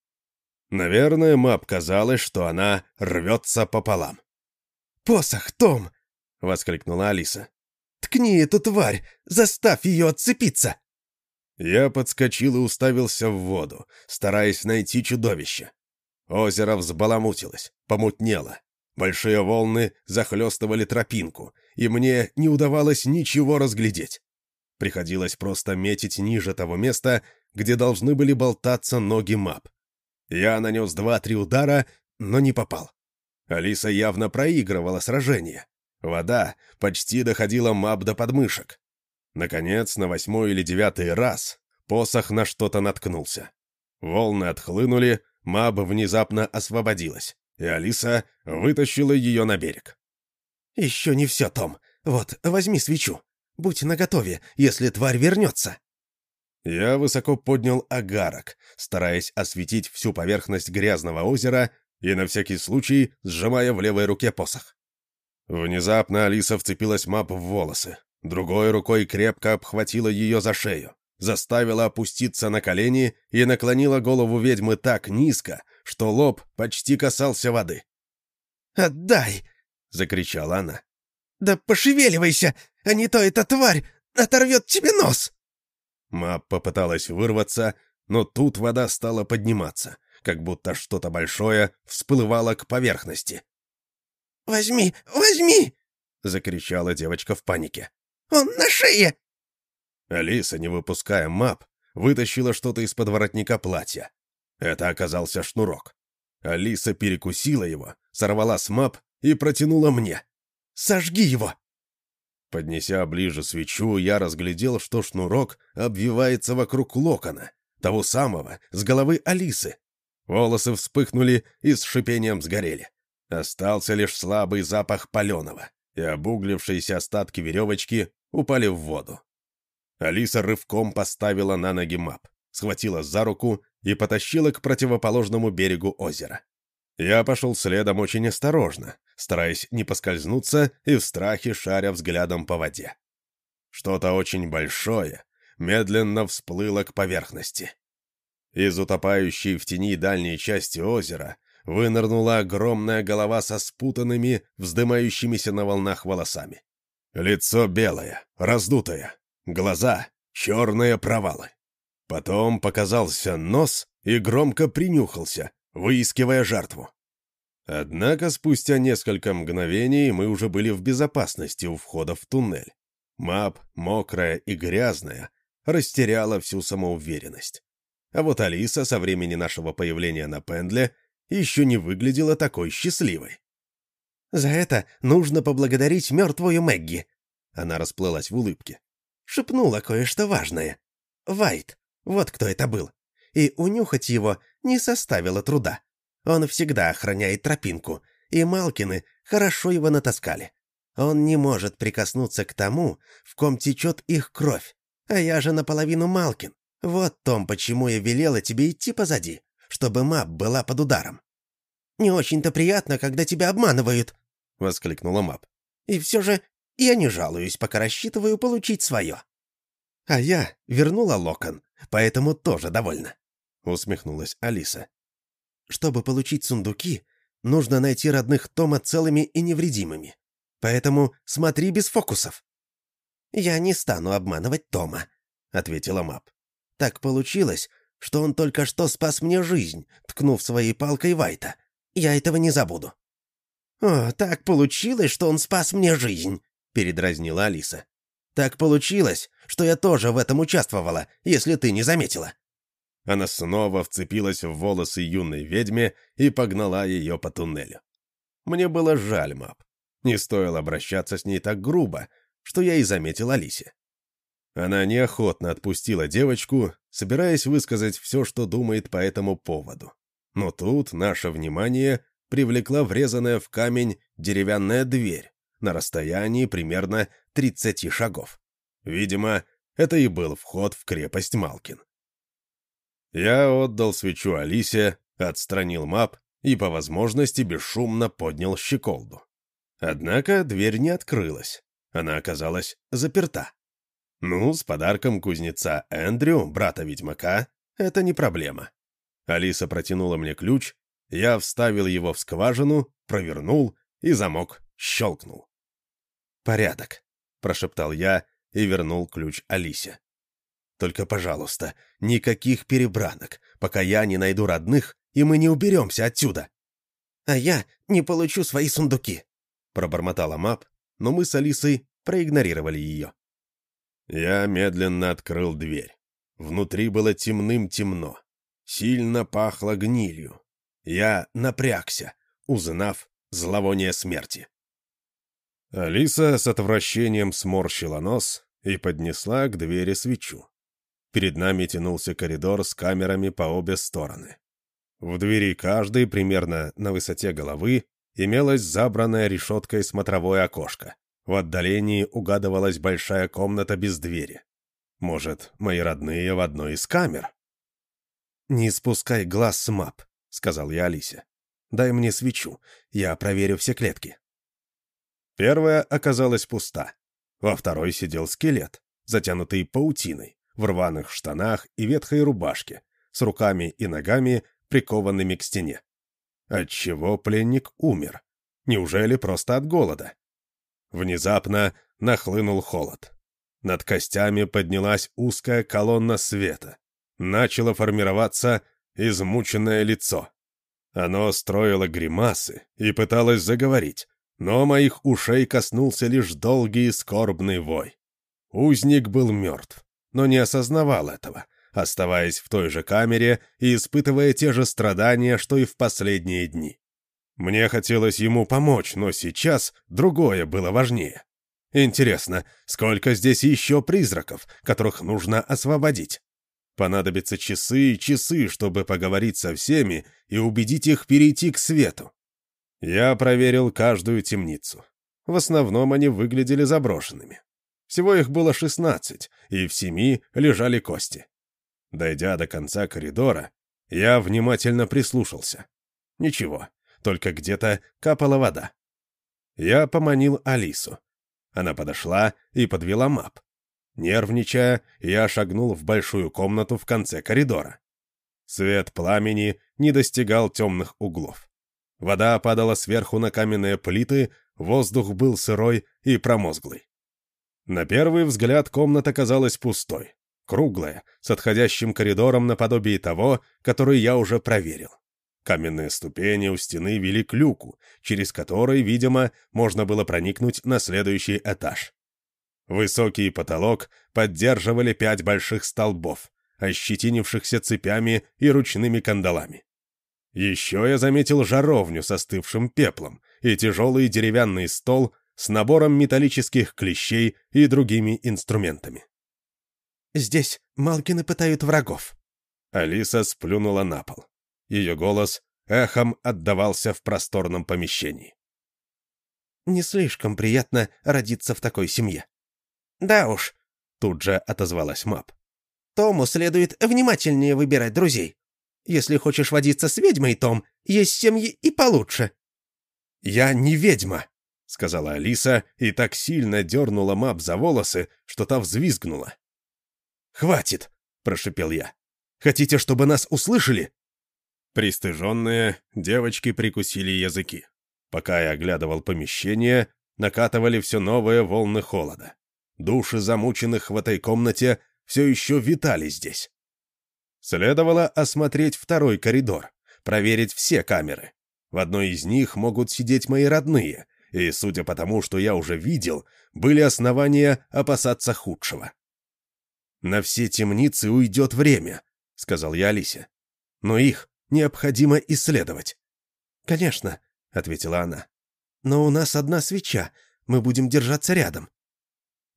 Наверное, Мап казалось, что она рвется пополам. «Посох, Том!» — воскликнула Алиса. «Ткни эту тварь! Заставь ее отцепиться!» Я подскочил и уставился в воду, стараясь найти чудовище. Озеро взбаламутилось, помутнело. Большие волны захлестывали тропинку, и мне не удавалось ничего разглядеть. Приходилось просто метить ниже того места, где должны были болтаться ноги мап. Я нанес два-три удара, но не попал. Алиса явно проигрывала сражение. Вода почти доходила мап до подмышек. Наконец, на восьмой или девятый раз посох на что-то наткнулся. Волны отхлынули, мап внезапно освободилась, и Алиса вытащила ее на берег. «Еще не все, Том. Вот, возьми свечу. Будь наготове, если тварь вернется». Я высоко поднял агарок, стараясь осветить всю поверхность грязного озера и на всякий случай сжимая в левой руке посох. Внезапно Алиса вцепилась мап в волосы, другой рукой крепко обхватила ее за шею, заставила опуститься на колени и наклонила голову ведьмы так низко, что лоб почти касался воды. «Отдай!» — закричала она. «Да пошевеливайся, а не то эта тварь оторвет тебе нос!» Мап попыталась вырваться, но тут вода стала подниматься, как будто что-то большое всплывало к поверхности. «Возьми, возьми!» — закричала девочка в панике. «Он на шее!» Алиса, не выпуская мап, вытащила что-то из-под воротника платья. Это оказался шнурок. Алиса перекусила его, сорвала с мап и протянула мне. «Сожги его!» Поднеся ближе свечу, я разглядел, что шнурок обвивается вокруг локона, того самого, с головы Алисы. Волосы вспыхнули и с шипением сгорели. Остался лишь слабый запах паленого, и обуглившиеся остатки веревочки упали в воду. Алиса рывком поставила на ноги мап, схватила за руку и потащила к противоположному берегу озера. Я пошел следом очень осторожно, стараясь не поскользнуться и в страхе шаря взглядом по воде. Что-то очень большое медленно всплыло к поверхности. Из утопающей в тени дальней части озера вынырнула огромная голова со спутанными, вздымающимися на волнах волосами. Лицо белое, раздутое, глаза — черные провалы. Потом показался нос и громко принюхался, выискивая жертву. Однако спустя несколько мгновений мы уже были в безопасности у входа в туннель. Мап, мокрая и грязная, растеряла всю самоуверенность. А вот Алиса со времени нашего появления на Пендле еще не выглядела такой счастливой. «За это нужно поблагодарить мертвую Мэгги», — она расплылась в улыбке. Шепнула кое-что важное. «Вайт, вот кто это был и унюхать его не составило труда. Он всегда охраняет тропинку, и Малкины хорошо его натаскали. Он не может прикоснуться к тому, в ком течет их кровь. А я же наполовину Малкин. Вот, Том, почему я велела тебе идти позади, чтобы Мап была под ударом. «Не очень-то приятно, когда тебя обманывают», — воскликнула Мап. «И все же я не жалуюсь, пока рассчитываю получить свое». А я вернула локон, поэтому тоже довольна усмехнулась Алиса. «Чтобы получить сундуки, нужно найти родных Тома целыми и невредимыми. Поэтому смотри без фокусов». «Я не стану обманывать Тома», — ответила Мап. «Так получилось, что он только что спас мне жизнь, ткнув своей палкой Вайта. Я этого не забуду». «О, так получилось, что он спас мне жизнь», — передразнила Алиса. «Так получилось, что я тоже в этом участвовала, если ты не заметила». Она снова вцепилась в волосы юной ведьме и погнала ее по туннелю. Мне было жаль Мап. Не стоило обращаться с ней так грубо, что я и заметил Алисе. Она неохотно отпустила девочку, собираясь высказать все, что думает по этому поводу. Но тут наше внимание привлекла врезанная в камень деревянная дверь на расстоянии примерно 30 шагов. Видимо, это и был вход в крепость Малкин. Я отдал свечу Алисе, отстранил мап и, по возможности, бесшумно поднял щеколду. Однако дверь не открылась. Она оказалась заперта. Ну, с подарком кузнеца Эндрю, брата ведьмака, Это не проблема. Алиса протянула мне ключ, я вставил его в скважину, провернул, и замок щелкнул. «Порядок», — прошептал я и вернул ключ Алисе. «Только, пожалуйста, никаких перебранок, пока я не найду родных, и мы не уберемся отсюда». «А я не получу свои сундуки», — пробормотала Мап, но мы с Алисой проигнорировали ее. Я медленно открыл дверь. Внутри было темным-темно. Сильно пахло гнилью. Я напрягся, узнав зловоние смерти. Алиса с отвращением сморщила нос и поднесла к двери свечу. Перед нами тянулся коридор с камерами по обе стороны. В двери каждой, примерно на высоте головы, имелось забранное решеткой смотровое окошко. В отдалении угадывалась большая комната без двери. Может, мои родные в одной из камер? «Не спускай глаз с мап», — сказал я Алисе. «Дай мне свечу, я проверю все клетки». Первая оказалась пуста. Во второй сидел скелет, затянутый паутиной, в рваных штанах и ветхой рубашке, с руками и ногами, прикованными к стене. Отчего пленник умер? Неужели просто от голода? Внезапно нахлынул холод. Над костями поднялась узкая колонна света. Начало формироваться измученное лицо. Оно строило гримасы и пыталось заговорить, но моих ушей коснулся лишь долгий скорбный вой. Узник был мертв, но не осознавал этого, оставаясь в той же камере и испытывая те же страдания, что и в последние дни. Мне хотелось ему помочь, но сейчас другое было важнее. Интересно, сколько здесь еще призраков, которых нужно освободить? Понадобятся часы и часы, чтобы поговорить со всеми и убедить их перейти к свету. Я проверил каждую темницу. В основном они выглядели заброшенными. Всего их было шестнадцать, и в семи лежали кости. Дойдя до конца коридора, я внимательно прислушался. Ничего, только где-то капала вода. Я поманил Алису. Она подошла и подвела мап. Нервничая, я шагнул в большую комнату в конце коридора. Свет пламени не достигал темных углов. Вода падала сверху на каменные плиты, воздух был сырой и промозглый. На первый взгляд комната казалась пустой, круглая, с отходящим коридором наподобие того, который я уже проверил. Каменные ступени у стены вели к люку, через который, видимо, можно было проникнуть на следующий этаж. Высокий потолок поддерживали пять больших столбов, ощетинившихся цепями и ручными кандалами. Еще я заметил жаровню со остывшим пеплом и тяжелый деревянный стол с набором металлических клещей и другими инструментами. «Здесь Малкины пытают врагов». Алиса сплюнула на пол. Ее голос эхом отдавался в просторном помещении. «Не слишком приятно родиться в такой семье». «Да уж», — тут же отозвалась Мап. «Тому следует внимательнее выбирать друзей. Если хочешь водиться с ведьмой, Том, есть семьи и получше». «Я не ведьма», — сказала Алиса и так сильно дернула Мап за волосы, что та взвизгнула. «Хватит», — прошепел я. «Хотите, чтобы нас услышали?» Пристыженные девочки прикусили языки. Пока я оглядывал помещение, накатывали все новые волны холода. Души замученных в этой комнате все еще витали здесь. Следовало осмотреть второй коридор, проверить все камеры. В одной из них могут сидеть мои родные, и, судя по тому, что я уже видел, были основания опасаться худшего. «На все темницы уйдет время», — сказал я Алисе. «Но их необходимо исследовать». «Конечно», — ответила она. «Но у нас одна свеча, мы будем держаться рядом».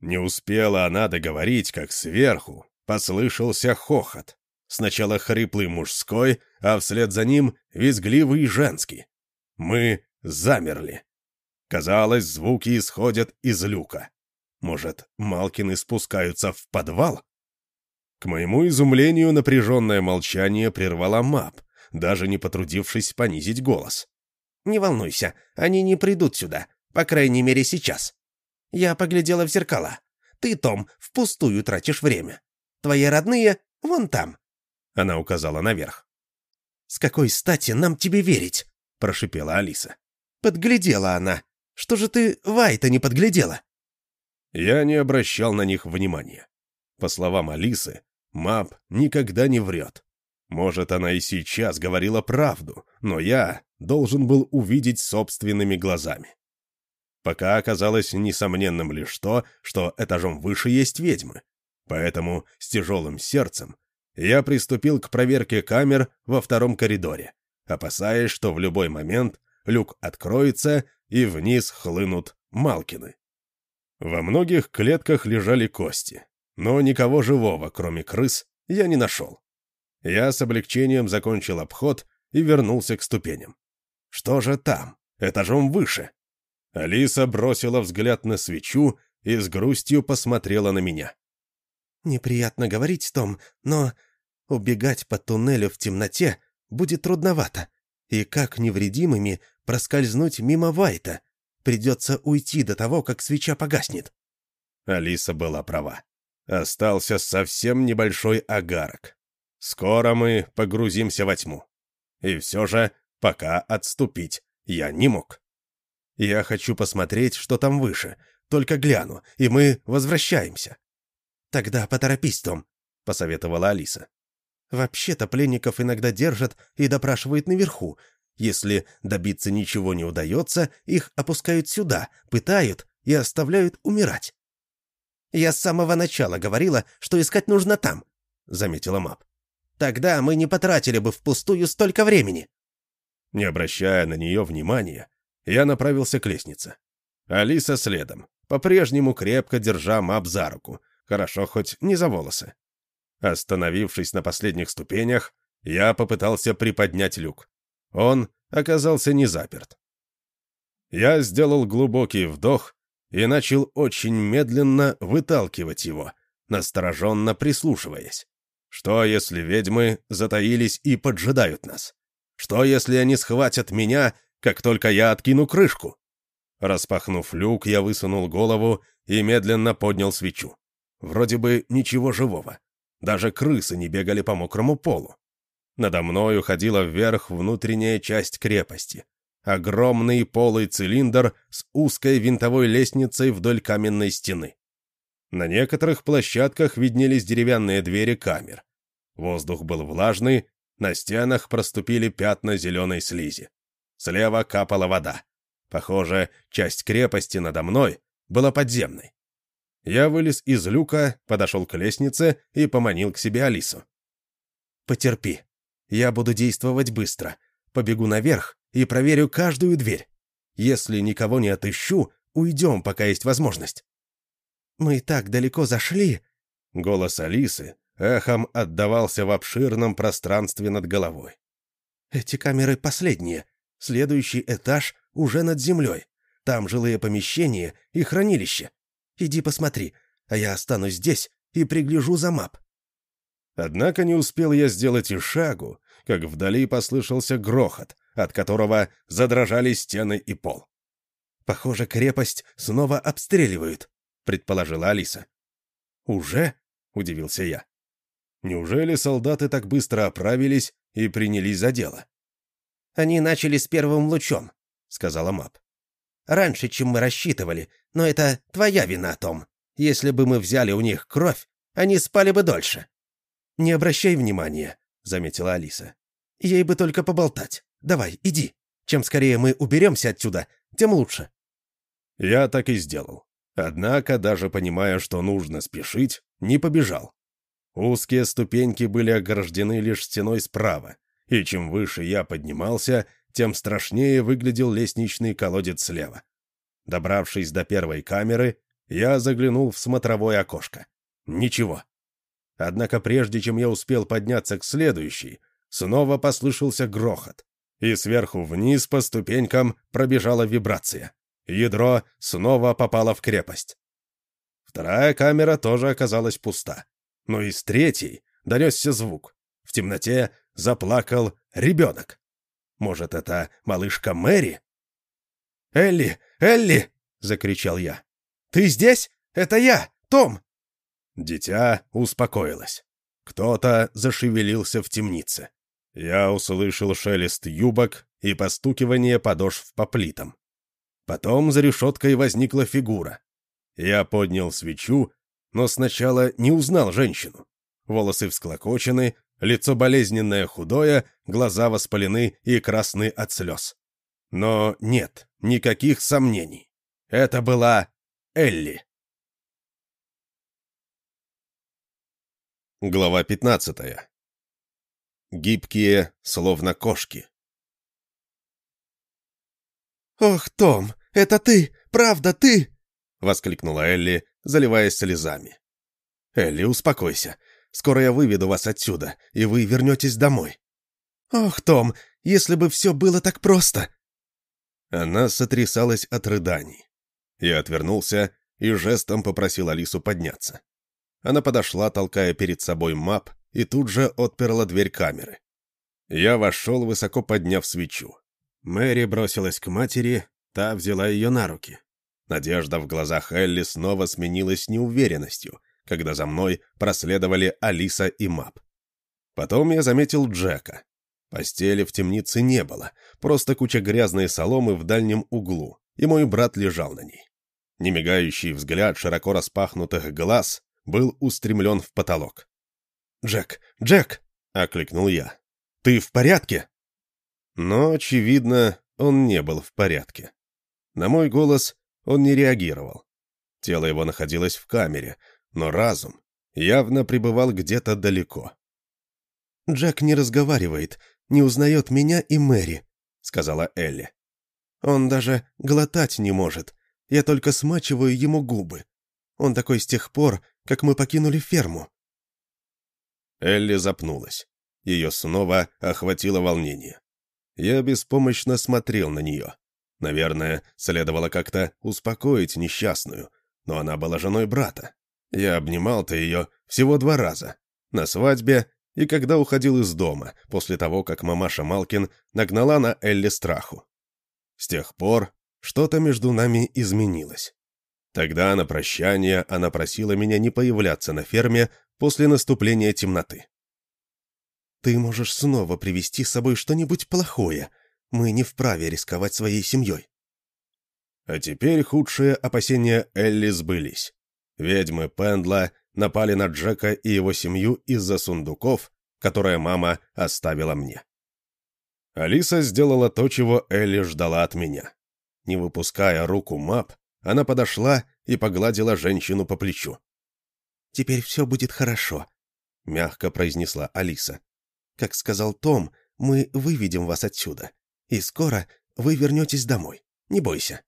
Не успела она договорить, как сверху послышался хохот. Сначала хриплый мужской, а вслед за ним визгливый женский. Мы замерли. Казалось, звуки исходят из люка. Может, Малкины спускаются в подвал? К моему изумлению, напряженное молчание прервала Мап даже не потрудившись понизить голос. «Не волнуйся, они не придут сюда, по крайней мере сейчас. Я поглядела в зеркала. Ты, Том, впустую тратишь время. Твои родные вон там». Она указала наверх. «С какой стати нам тебе верить?» — прошипела Алиса. «Подглядела она. Что же ты Вайта не подглядела?» Я не обращал на них внимания. По словам Алисы, Мап никогда не врет. Может, она и сейчас говорила правду, но я должен был увидеть собственными глазами. Пока оказалось несомненным лишь то, что этажом выше есть ведьмы. Поэтому с тяжелым сердцем я приступил к проверке камер во втором коридоре, опасаясь, что в любой момент люк откроется и вниз хлынут Малкины. Во многих клетках лежали кости, но никого живого, кроме крыс, я не нашел. Я с облегчением закончил обход и вернулся к ступеням. Что же там, этажом выше? Алиса бросила взгляд на свечу и с грустью посмотрела на меня. «Неприятно говорить, Том, но убегать по туннелю в темноте будет трудновато. И как невредимыми проскользнуть мимо Вайта? Придется уйти до того, как свеча погаснет». Алиса была права. Остался совсем небольшой агарок. Скоро мы погрузимся во тьму. И все же пока отступить я не мог. Я хочу посмотреть, что там выше. Только гляну, и мы возвращаемся. Тогда поторопись, Том, — посоветовала Алиса. Вообще-то пленников иногда держат и допрашивают наверху. Если добиться ничего не удается, их опускают сюда, пытают и оставляют умирать. «Я с самого начала говорила, что искать нужно там», — заметила Мап. «Тогда мы не потратили бы впустую столько времени». Не обращая на нее внимания, я направился к лестнице. Алиса следом, по-прежнему крепко держа Мап за руку, хорошо хоть не за волосы. Остановившись на последних ступенях, я попытался приподнять люк. Он оказался не заперт. Я сделал глубокий вдох и начал очень медленно выталкивать его, настороженно прислушиваясь. Что, если ведьмы затаились и поджидают нас? Что, если они схватят меня как только я откину крышку. Распахнув люк, я высунул голову и медленно поднял свечу. Вроде бы ничего живого. Даже крысы не бегали по мокрому полу. Надо мной уходила вверх внутренняя часть крепости. Огромный полый цилиндр с узкой винтовой лестницей вдоль каменной стены. На некоторых площадках виднелись деревянные двери камер. Воздух был влажный, на стенах проступили пятна зеленой слизи. Слева капала вода. Похоже, часть крепости надо мной была подземной. Я вылез из люка, подошел к лестнице и поманил к себе Алису. «Потерпи. Я буду действовать быстро. Побегу наверх и проверю каждую дверь. Если никого не отыщу, уйдем, пока есть возможность». «Мы так далеко зашли...» Голос Алисы эхом отдавался в обширном пространстве над головой. «Эти камеры последние. Следующий этаж уже над землей. Там жилые помещения и хранилище. Иди посмотри, а я останусь здесь и пригляжу за мап». Однако не успел я сделать и шагу, как вдали послышался грохот, от которого задрожали стены и пол. «Похоже, крепость снова обстреливают», — предположила Алиса. «Уже?» — удивился я. «Неужели солдаты так быстро оправились и принялись за дело?» «Они начали с первым лучом», — сказала Мап. «Раньше, чем мы рассчитывали, но это твоя вина, Том. Если бы мы взяли у них кровь, они спали бы дольше». «Не обращай внимания», — заметила Алиса. «Ей бы только поболтать. Давай, иди. Чем скорее мы уберемся отсюда, тем лучше». Я так и сделал. Однако, даже понимая, что нужно спешить, не побежал. Узкие ступеньки были ограждены лишь стеной справа, и чем выше я поднимался, тем страшнее выглядел лестничный колодец слева. Добравшись до первой камеры, я заглянул в смотровое окошко. Ничего. Однако прежде чем я успел подняться к следующей, снова послышался грохот, и сверху вниз по ступенькам пробежала вибрация. Ядро снова попало в крепость. Вторая камера тоже оказалась пуста. Но из третьей донесся звук. В темноте заплакал ребенок. Может, это малышка Мэри? «Элли! Элли!» — закричал я. «Ты здесь? Это я, Том!» Дитя успокоилось. Кто-то зашевелился в темнице. Я услышал шелест юбок и постукивание подошв по плитам. Потом за решеткой возникла фигура. Я поднял свечу, но сначала не узнал женщину. Волосы всклокочены, лицо болезненное худое, глаза воспалены и красны от слез. Но нет, никаких сомнений. Это была Элли. Глава 15. Гибкие, словно кошки. «Ох, Том, это ты! Правда, ты!» — воскликнула Элли, заливаясь слезами. «Элли, успокойся. Скоро я выведу вас отсюда, и вы вернетесь домой». «Ох, Том, если бы все было так просто!» Она сотрясалась от рыданий. Я отвернулся и жестом попросил Алису подняться. Она подошла, толкая перед собой мап, и тут же отперла дверь камеры. Я вошел, высоко подняв свечу. Мэри бросилась к матери, та взяла ее на руки. Надежда в глазах Элли снова сменилась неуверенностью, когда за мной проследовали Алиса и Мап. Потом я заметил Джека. Постели в темнице не было, просто куча грязной соломы в дальнем углу, и мой брат лежал на ней. Немигающий взгляд широко распахнутых глаз был устремлен в потолок. «Джек! Джек!» — окликнул я. «Ты в порядке?» Но, очевидно, он не был в порядке. На мой голос он не реагировал. Тело его находилось в камере, но разум явно пребывал где-то далеко. «Джек не разговаривает, не узнает меня и Мэри», — сказала Элли. «Он даже глотать не может. Я только смачиваю ему губы. Он такой с тех пор, как мы покинули ферму». Элли запнулась. Ее снова охватило волнение. Я беспомощно смотрел на нее. Наверное, следовало как-то успокоить несчастную, но она была женой брата. Я обнимал-то ее всего два раза. На свадьбе и когда уходил из дома, после того, как мамаша Малкин нагнала на Элли страху. С тех пор что-то между нами изменилось. Тогда на прощание она просила меня не появляться на ферме после наступления темноты. «Ты можешь снова привести с собой что-нибудь плохое. Мы не вправе рисковать своей семьей». А теперь худшие опасения Элли сбылись. Ведьмы Пендла напали на Джека и его семью из-за сундуков, которые мама оставила мне. Алиса сделала то, чего Элли ждала от меня. Не выпуская руку Мап, она подошла и погладила женщину по плечу. «Теперь все будет хорошо», — мягко произнесла Алиса. «Как сказал Том, мы выведем вас отсюда, и скоро вы вернетесь домой. Не бойся».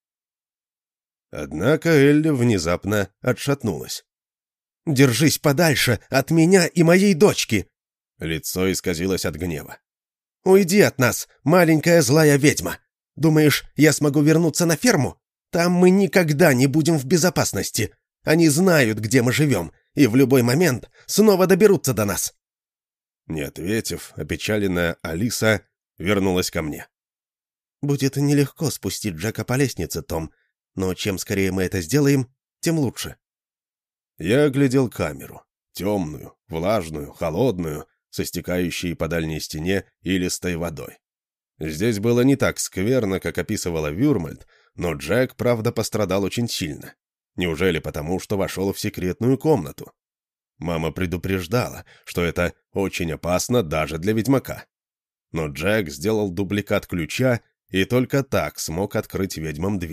Однако Элли внезапно отшатнулась. «Держись подальше от меня и моей дочки!» Лицо исказилось от гнева. «Уйди от нас, маленькая злая ведьма! Думаешь, я смогу вернуться на ферму? Там мы никогда не будем в безопасности. Они знают, где мы живем, и в любой момент снова доберутся до нас». Не ответив, опечаленная Алиса вернулась ко мне. «Будет нелегко спустить Джека по лестнице, Том, но чем скорее мы это сделаем, тем лучше». Я оглядел камеру. Темную, влажную, холодную, со стекающей по дальней стене и листой водой. Здесь было не так скверно, как описывала Вюрмальд, но Джек, правда, пострадал очень сильно. Неужели потому, что вошел в секретную комнату? Мама предупреждала, что это очень опасно даже для ведьмака. Но Джек сделал дубликат ключа и только так смог открыть ведьмам дверь.